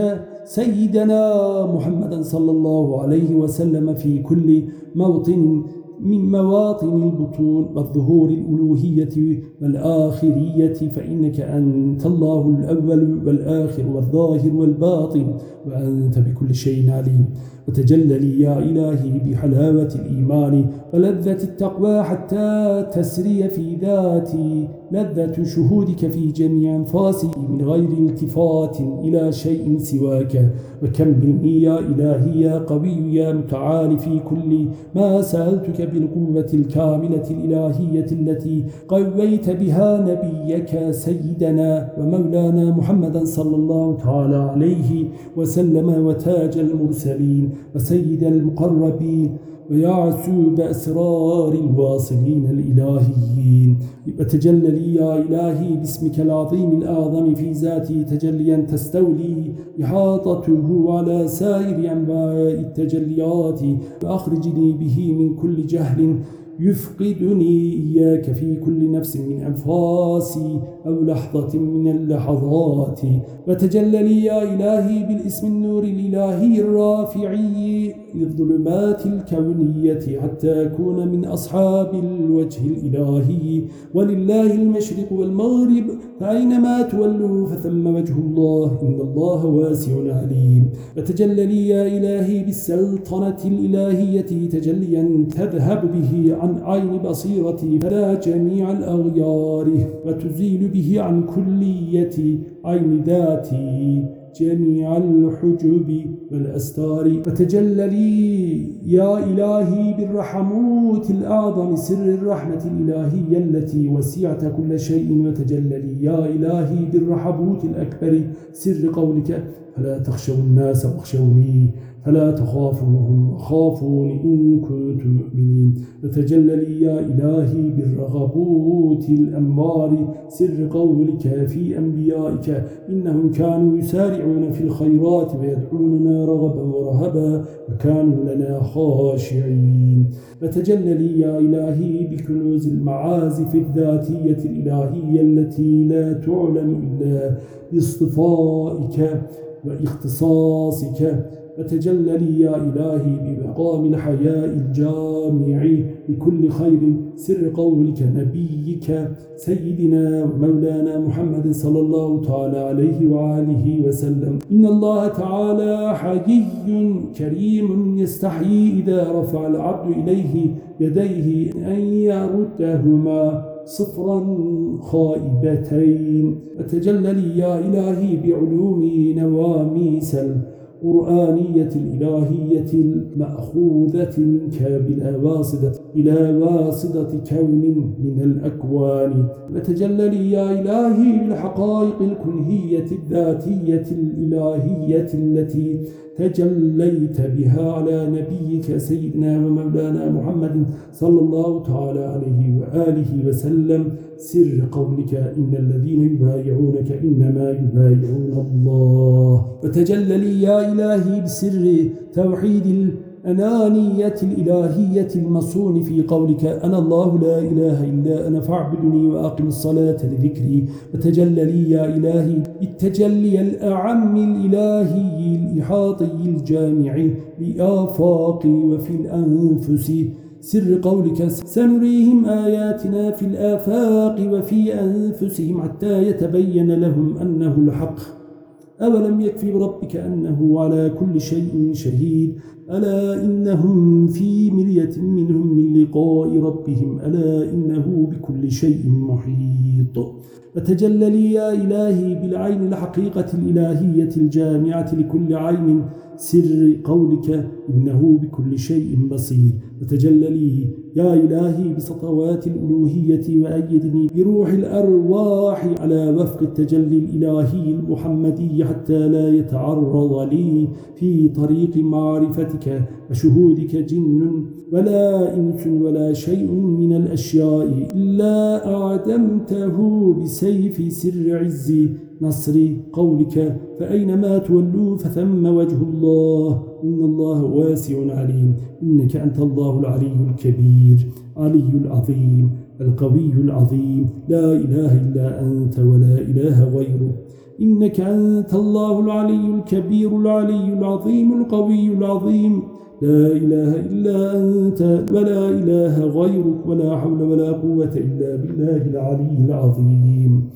سيدنا محمد صلى الله عليه وسلم في كل موطن من مواطن البطون والظهور الألوهية والآخرية فإنك أنت الله الأول والآخر والظاهر والباطن وأنت بكل شيء عليم. وتجلى لي يا إلهي بحلاوة الإيمان. ولذة التقوى حتى تسري في ذاتي. لذة شهودك في جميع أنفاسي من غير التفات إلى شيء سواك. وكم مني يا إلهي يا قوي يا متعال في كل ما سألتك بالقوة الكاملة الإلهية التي قويت بها نبيك سيدنا ومولانا محمدا صلى الله تعالى عليه وسلم وتاج المرسلين. وسيد المقربين ويعسوب أسرار الواصلين الإلهيين. وتجلى لي يا إلهي باسمك العظيم الأعظم في ذاتي تجليا تستولي. إحاطته على سائر أنواع التجليات وأخرجني به من كل جهل. يفقدني إياك في كل نفس من أنفاسي. أو لحظة من اللحظات. وتجلى لي يا إلهي بالاسم النور الإلهي الرافعي للظلمات الكونية حتى أكون من أصحاب الوجه الإلهي. ولله المشرق والمغرب فأينما تولوا فثم وجه الله. إن الله واسع عليم. وتجلى لي يا إلهي بالسلطنة الإلهية تجليا تذهب به عن عين بصيرتي فلا جميع الأغيار. وتزيل به عن كلية عين ذاتي جميع الحجب والأستار. وتجلى لي يا إلهي بالرحموت الأعظم سر الرحمة الإلهية التي وسعت كل شيء. وتجلى لي يا إلهي بالرحموت الأكبر سر قولك. فلا تخشوا الناس واخشوني. فلا تخافوهم؟ وخافون إن كنتم مؤمنين. وتجلى لي يا إلهي بالرغبوت الأمار سر قولك في أنبيائك. إنهم كانوا يسارعون في الخيرات ويدعوننا رغبا ورهبا وكانوا لنا خاشعين. وتجلى لي يا إلهي بكنوز المعازف الذاتية الإلهية التي لا تعلم إلا باصطفائك وإختصاصك. وتجلى لي يا إلهي بمقام الحياء الجامع لكل خير. سر قولك نبيك سيدنا ومولانا محمد صلى الله تعالى عليه وآله وسلم. إن الله تعالى حي كريم يستحيي إذا رفع العبد إليه يديه أن يردهما صفرا خائبتين. وتجلى لي يا إلهي بعلوم نواميس القرآنية الإلهية المأخوذة منك بلا واسطة إلى واسطة كون من الأكوان. وتجلى لي يا إلهي بالحقائق الكلهية الذاتية الإلهية التي تجليت بها على نبيك سيدنا ومولانا محمد صلى الله تعالى عليه وآله وسلم. سر قولك إن الذين يبايعونك إنما يبايعون الله. وتجلى لي يا إلهي بسر توحيد الأنانية الإلهية المصون في قولك. أنا الله لا إله إلا أنا فاعبدني وأقم الصلاة لذكري. وتجلى لي يا إلهي التجلي الأعم الإلهي الإحاطي الجامع لآفاقي وفي الأنفس. سر قولك سنريهم آياتنا في الآفاق وفي أنفسهم حتى يتبين لهم أنه الحق. أولم يكفي بربك أنه على كل شيء شهيد؟ ألا إنهم في مرية منهم من لقاء ربهم؟ ألا إنه بكل شيء محيط؟ فتجلى لي يا إلهي بالعين الحقيقة الإلهية الجامعة لكل عين سر قولك إنه بكل شيء بصير. وتجلى لي يا إلهي بسطوات الألوهية وأيدني بروح الأرواح على وفق التجلي الإلهي المحمدي حتى لا يتعرض لي في طريق معرفتك وشهودك جن ولا إنس ولا شيء من الأشياء إلا أعدمته بسيف سر عزي. نصر قولك فأينما تولوا فثم وجه الله. إن الله واسع عليم. إنك أنت الله العلي الكبير علي العظيم القوي العظيم. لا إله إلا أنت ولا إله غيرك. إنك أنت الله العلي الكبير العلي العظيم القوي العظيم. لا إله إلا أنت ولا إله غيرك ولا حول ولا قوة إلا بالله العلي العظيم.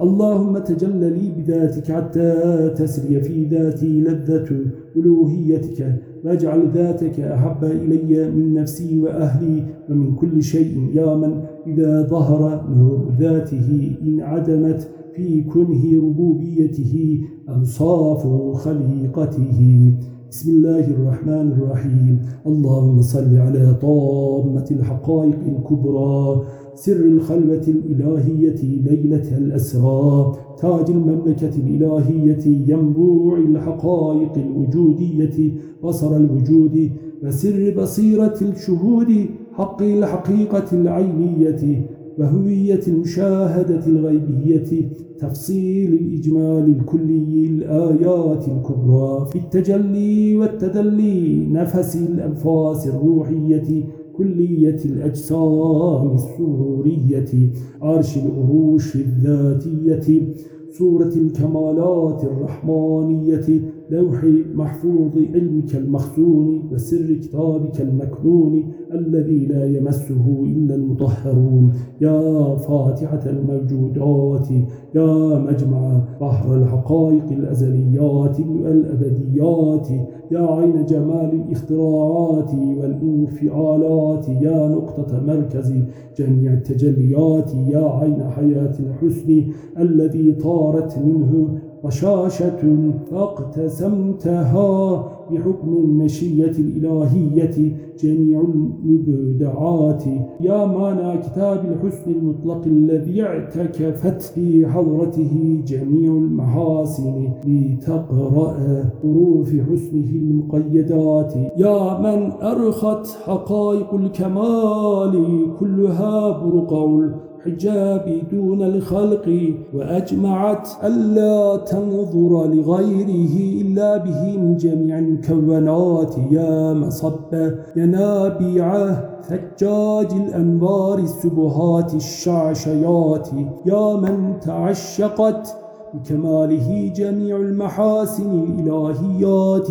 اللهم تجل لي بذاتك حتى تسري في ذاتي لذة ألوهيتك واجعل ذاتك أحب إلي من نفسي وأهلي ومن كل شيء يا من إذا ظهر نور ذاته إن عدمت في كنه ربوبيته أوصاف خليقته. بسم الله الرحمن الرحيم. اللهم صل على طامة الحقائق الكبرى سر الخلوة الإلهية ليلة الأسرى تاج المملكة الإلهية ينبوع الحقائق الوجودية بصر الوجود وسر بصيرة الشهود حق الحقيقة العينية. وهوية المشاهدة الغيبية تفصيل الإجمال الكلي الآيات الكبرى في التجلي والتدلي نفس الأنفاس الروحية كلية الأجسام السرورية عرش الأروش الذاتية سورة الكمالات الرحمانية لوح محفوظ علمك المخزون وسر كتابك المكنون الذي لا يمسه إلا المطهرون. يا فاتحة الموجودات يا مجمع بحر الحقائق الأزليات والأبديات يا عين جمال الاختراعات والانفعالات يا نقطة مركز جميع التجليات يا عين حياة الحسن الذي طارت منه رشاشة فاقتسمتها بحكم المشية الإلهية جميع المبدعات. يا معنى كتاب الحسن المطلق الذي اعتكفت في حضرته جميع المحاسن لتقرأ حروف حسنه المقيدات. يا من أرخت حقائق الكمال كلها برقع الحجاب دون الخلق وأجمعت ألا تنظر لغيره إلا به من جميع المكونات يا مصب. ينابيع ثجاج الأنوار السبهات الشعشيات يا من تعشقت بكماله جميع المحاسن الإلهيات.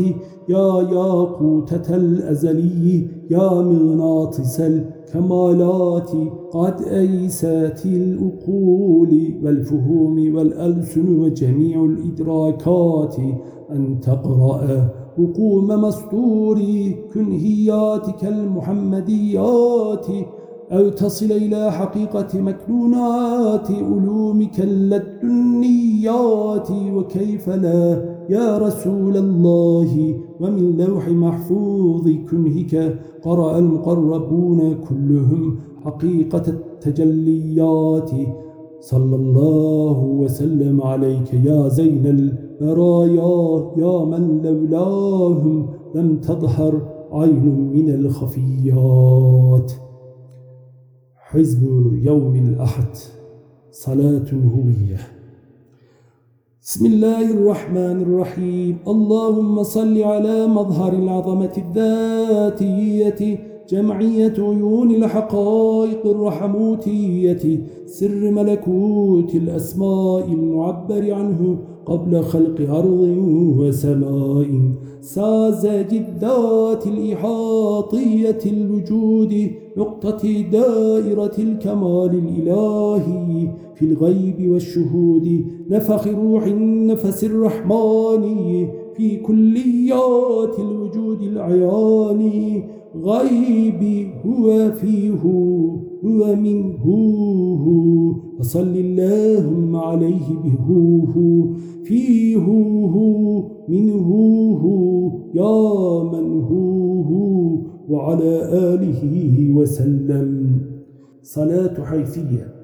يا ياقوتة الأزلي يا مغناطس الكمالات قد أيست الأقول والفهوم والألسن وجميع الإدراكات. أن تقرأ رقوم مسطور كنهياتك المحمديات. أو تصل إلى حقيقة مكنونات علومك اللدنيات. وكيف لا يا رسول الله ومن لوح محفوظ كنهك قرأ المقربون كلهم حقيقة التجليات. صلى الله وسلم عليك يا زين البرايا يا من لولاهم لم تظهر عين من الخفيات. حزب يوم الأحد صلاة هوية بسم الله الرحمن الرحيم. اللهم صل على مظهر العظمة الذاتية جمعية عيون الحقائق الرحموتية سر ملكوت الأسماء المعبر عنه قبل خلق أرض وسماء. سازج الذات الإحاطية الوجود نقطة دائرة الكمال الإلهي في الغيب والشهود. نفخ روح النفس الرحماني في كليات الوجود العياني غيب هو فيه. هو منه فصل اللهم عليه بهوه. فيه منه يا من هو وعلى آله وسلم. صلاة حيثية.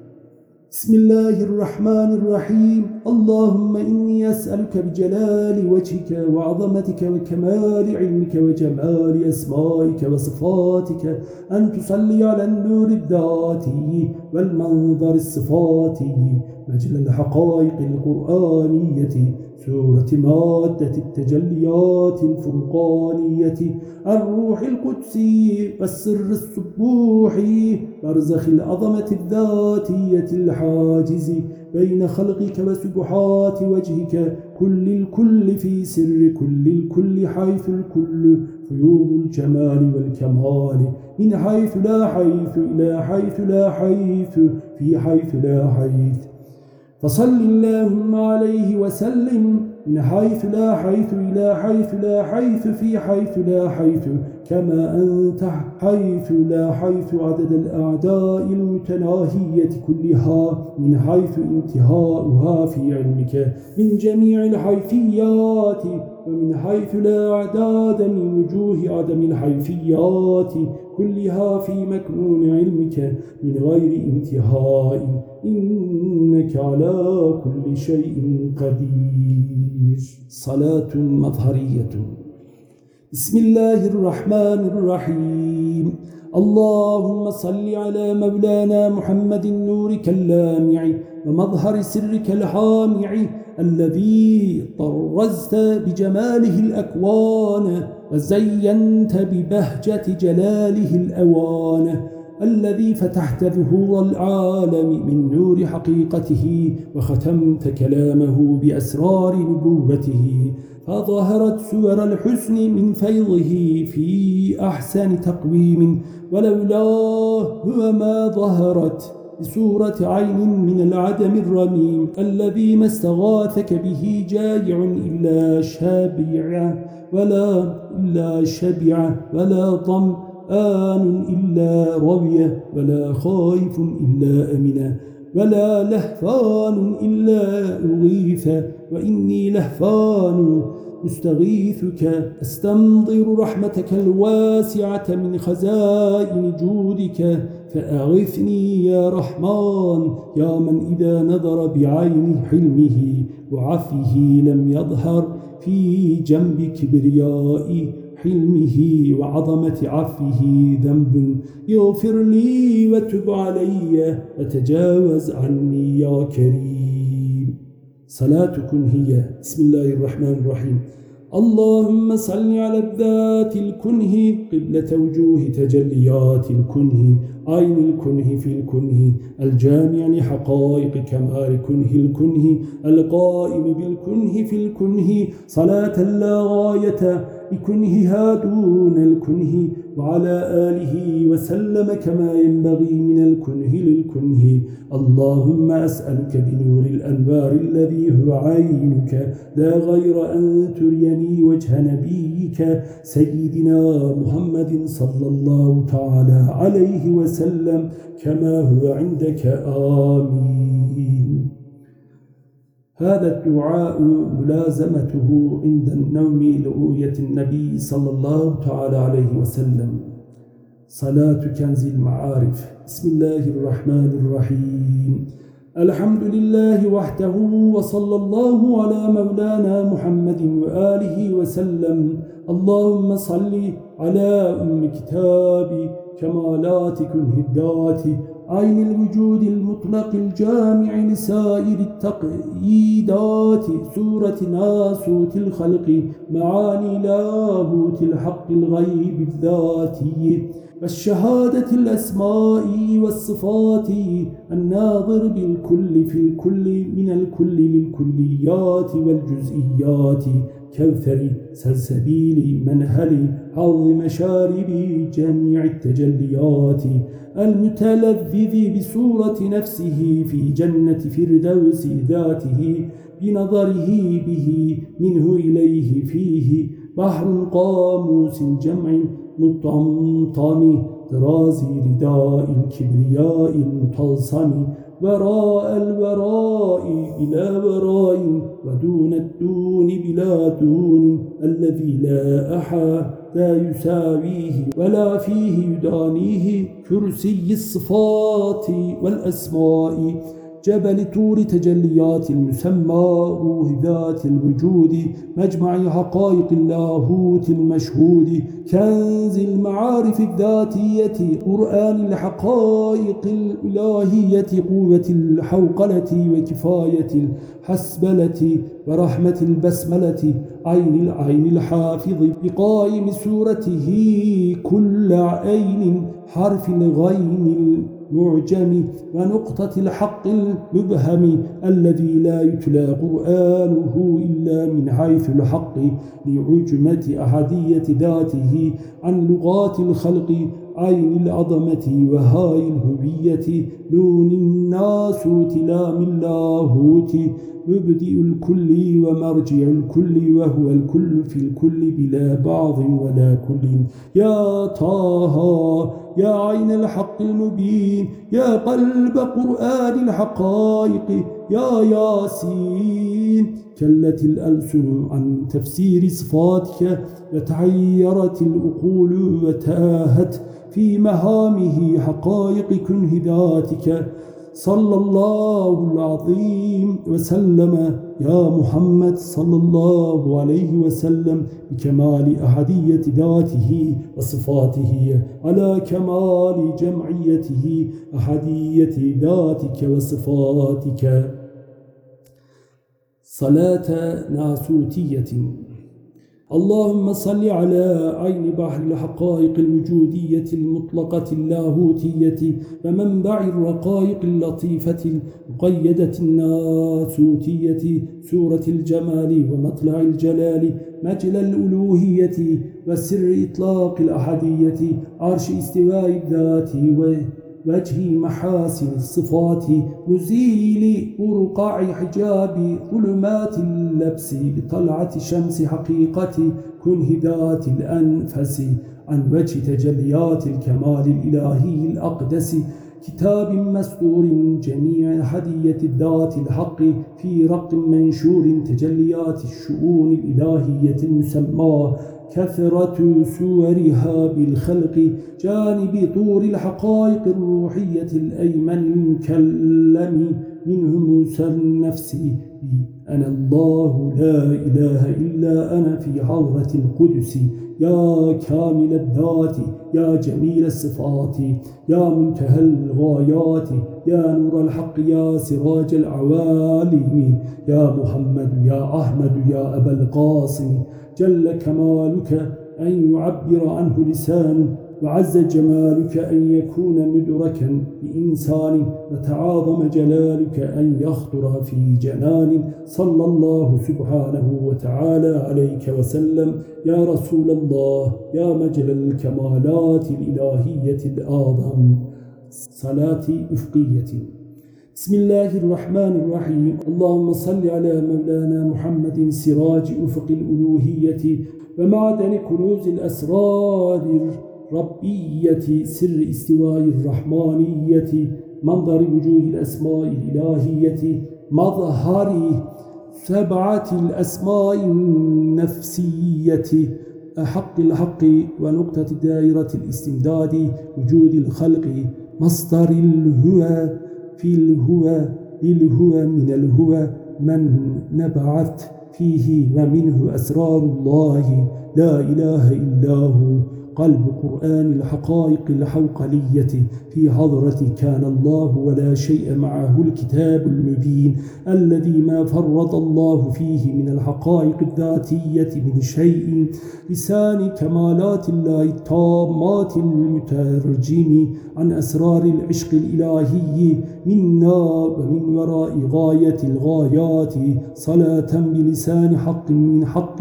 بسم الله الرحمن الرحيم. اللهم إني أسألك بجلال وجهك وعظمتك وكمال علمك وجمال أسمائك وصفاتك أن تصلي على النور الذاتي والمنظر الصفاتي مجل الحقائق القرآنية سورة مادة التجليات الفرقانية الروح القدسي والسر السبوحي برزخ العظمة الذاتية الحاجز بين خلقك وسبحات وجهك كل الكل في سر كل الكل حيث الكل فيوض الجمال والكمال من حيث لا حيث إلى حيث لا حيث في حيث لا حيث. فصل اللهم عليه وسلم من حيث لا حيث إلى حيث لا حيث في حيث لا حيث كما أنت حيث لا حيث عدد الأعداء المتناهية كلها من حيث انتهاؤها في علمك من جميع الحيثيات ومن حيث لا أعداد من وجوه عدم الحيثيات كلها في مكنون علمك من غير انتهاء إنك على كل شيء قدير. صلاة مظهرية بسم الله الرحمن الرحيم اللهم صل على مولانا محمد نورك اللامع ومظهر سرك الحامع الذي طرزت بجماله الأكوان وزينت ببهجة جلاله الأوان الذي فتحت ظهور العالم من نور حقيقته وختمت كلامه بأسرار نبوته فظهرت سور الحسن من فيضه في أحسن تقويم ولولاه ما ظهرت بصورة عين من العدم الرميم الذي ما استغاثك به جائع إلا شابع ولا إلا شبع ولا ضم آن إلا روية ولا خائف إلا أمنا ولا لهفان إلا أغيث. وإني لهفان مستغيثك استنظر رحمتك الواسعة من خزائن جودك فأغثني يا رحمن يا من إذا نظر بعين حلمه وعفه لم يظهر في جنب كبرياء حلمه وعظمة عفه ذنب. يغفر لي وتب علي وتجاوز عني يا كريم. صلاتكم هي. بسم الله الرحمن الرحيم. اللهم صل على الذات الكنه قبلة وجوه تجليات الكنه عين الكنه في الكنه الجامع لحقائق كمال كنه الكنه القائم بالكنه في الكنه صلاة لا غاية بكنهها دون الكنه وعلى آله وسلم كما ينبغي من الكنه للكنه اللهم أسألك بنور الأنوار الذي هو عينك. لا غير أن تريني وجه نبيك سيدنا محمد صلى الله تعالى عليه وسلم كما هو عندك. آمين. هذا الدعاء ملازمته عند النوم لرؤية النبي صلى الله تعالى عليه وسلم. صلاة كنز المعارف. بسم الله الرحمن الرحيم. الحمد لله وحده وصلى الله على مولانا محمد وآله وسلم. اللهم صل على أم كتاب كمالات كنه الذات عين الوجود المطلق الجامع لسائر التقييدات سورة ناسوت الخلق معاني لاهوت الحق الغيب الذاتي والشهادة الأسماء والصفات الناظر بالكل في الكل من الكل للكليات والجزئيات. كوثر سلسبيل منهل حظ مشارب جميع التجليات المتلذذ بصورة نفسه في جنة فردوس ذاته بنظره به منه إليه فيه بحر قاموس الجمع مطمطم طراز رداء الكبرياء المطلسم وراء الوراء بلا وراء ودون الدون بلا دون الذي لا أحد لا يساويه ولا فيه يدانيه كرسي الصفات والأسماء جبل طور تجليات المسمى روح ذات الوجود مجمع حقائق اللاهوت المشهود كنز المعارف الذاتية قرآن الحقائق الإلهية قوة الحوقلة وكفاية الحسبلة ورحمة البسملة عين العين الحافظ بقائم سورته كل عين حرف الغين المعجم ونقطة الحق المبهم الذي لا يتلى قرآنه إلا من حيث الحق لعجمة أحدية ذاته عن لغات الخلق عين العظمة وهاي الهوية نون الناسوت لام اللاهوت. مبدئ الكل ومرجع الكل وهو الكل في الكل بلا بعض ولا كل. يا طه يا عين الحق المبين يا قلب قرآن الحقائق يا ياسين. كلت الألسن عن تفسير صفاتك وتعيرت الأقول وتاهت في مهامه حقائق كنه ذاتك صلى الله العظيم وسلم يا محمد صلى الله عليه وسلم بكمال أحدية ذاته وصفاته على كمال جمعيته أحدية ذاتك وصفاتك. صلاة ناسوتية. اللهم صل على عين بحر الحقائق الوجودية المطلقة اللاهوتية ومنبع الرقائق اللطيفة المقيدة الناسوتية سورة الجمال ومطلع الجلال مجل الألوهية وسر إطلاق الأحدية عرش استواء الذات وجه محاسن الصفات مزيل برقع حجاب ظلمات اللبس بطلعة شمس حقيقة كنه ذات الأنفس عن وجه تجليات الكمال الإلهي الأقدس كتاب مسطور جميع هدية الذات الحق في رق منشور تجليات الشؤون الإلهية المسمى كثرة سورها بالخلق جانب طور الحقائق الروحية الأيمن المكلم منه موسى النفس. أنا الله لا إله إلا أنا في حضرة القدس. يا كامل الذات يا جميل الصفات يا منتهى الغايات يا نور الحق يا سراج العوالم يا محمد يا أحمد يا أبا القاسم. جل كمالك أن يعبر عنه لسان وعز جمالك أن يكون مدركا بإنسان وتعاظم جلالك أن يخطر في جنان. صلى الله سبحانه وتعالى عليك وسلم. يا رسول الله يا مجل الكمالات الإلهية الآظم صلاة أفقية. بسم الله الرحمن الرحيم. اللهم صل على مولانا محمد سراج أفق الألوهية ومعدن كنوز الأسرار الربية سر استواء الرحمانية منظر وجوه الأسماء الإلهية مظهر سبعة الأسماء النفسية حق الحق ونقطة دائرة الاستمداد وجود الخلق مصدر الهوى في الهوى للهوى من الهوى من نبعث فيه ومنه أسرار الله. لا إله إلا هو. قلب قرآن الحقائق الحوقلية في حضرة كان الله ولا شيء معه الكتاب المبين الذي ما فرط الله فيه من الحقائق الذاتية من شيء لسان كمالات الله التامات المترجم عن أسرار العشق الإلهي منا ومن وراء غاية الغايات صلاة بلسان حق من حق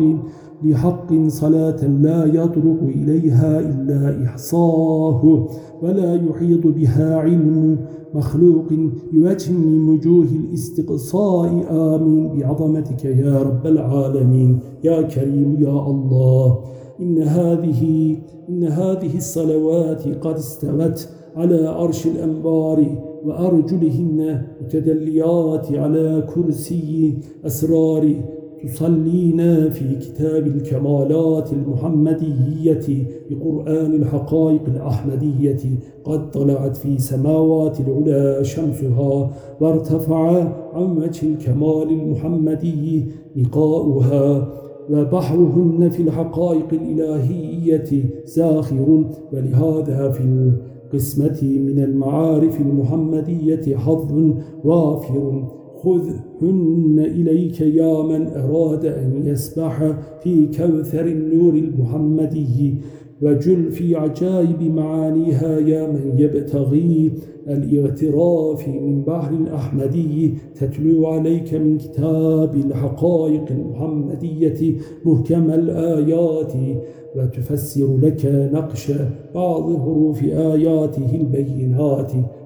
لحق صلاة لا يطرق إليها إلا إحصاه ولا يحيط بها علم مخلوق بوجه من وجوه الاستقصاء. آمين. بعظمتك يا رب العالمين. يا كريم يا الله. إن هذه, إن هذه الصلوات قد استوت على عرش الأنبار وأرجلهن متدليات على كرسي أسرار تصلين في كتاب الكمالات المحمدية بقرآن الحقائق الأحمدية. قد طلعت في سماوات العلا شمسها وارتفع عن وجه الكمال المحمدي نقاؤها وبحرهن في الحقائق الإلهية زاخر ولهذا في القسمة من المعارف المحمدية حظ وافر. خذهن إليك يا من أراد أن يسبح في كوثر النور المحمدي وجل في عجائب معانيها يا من يبتغي الإغتراف من بحر الأحمدي تتلو عليك من كتاب الحقائق المحمدية مهكم الآيات وتفسر لك نقش بعض حروف آياته البينات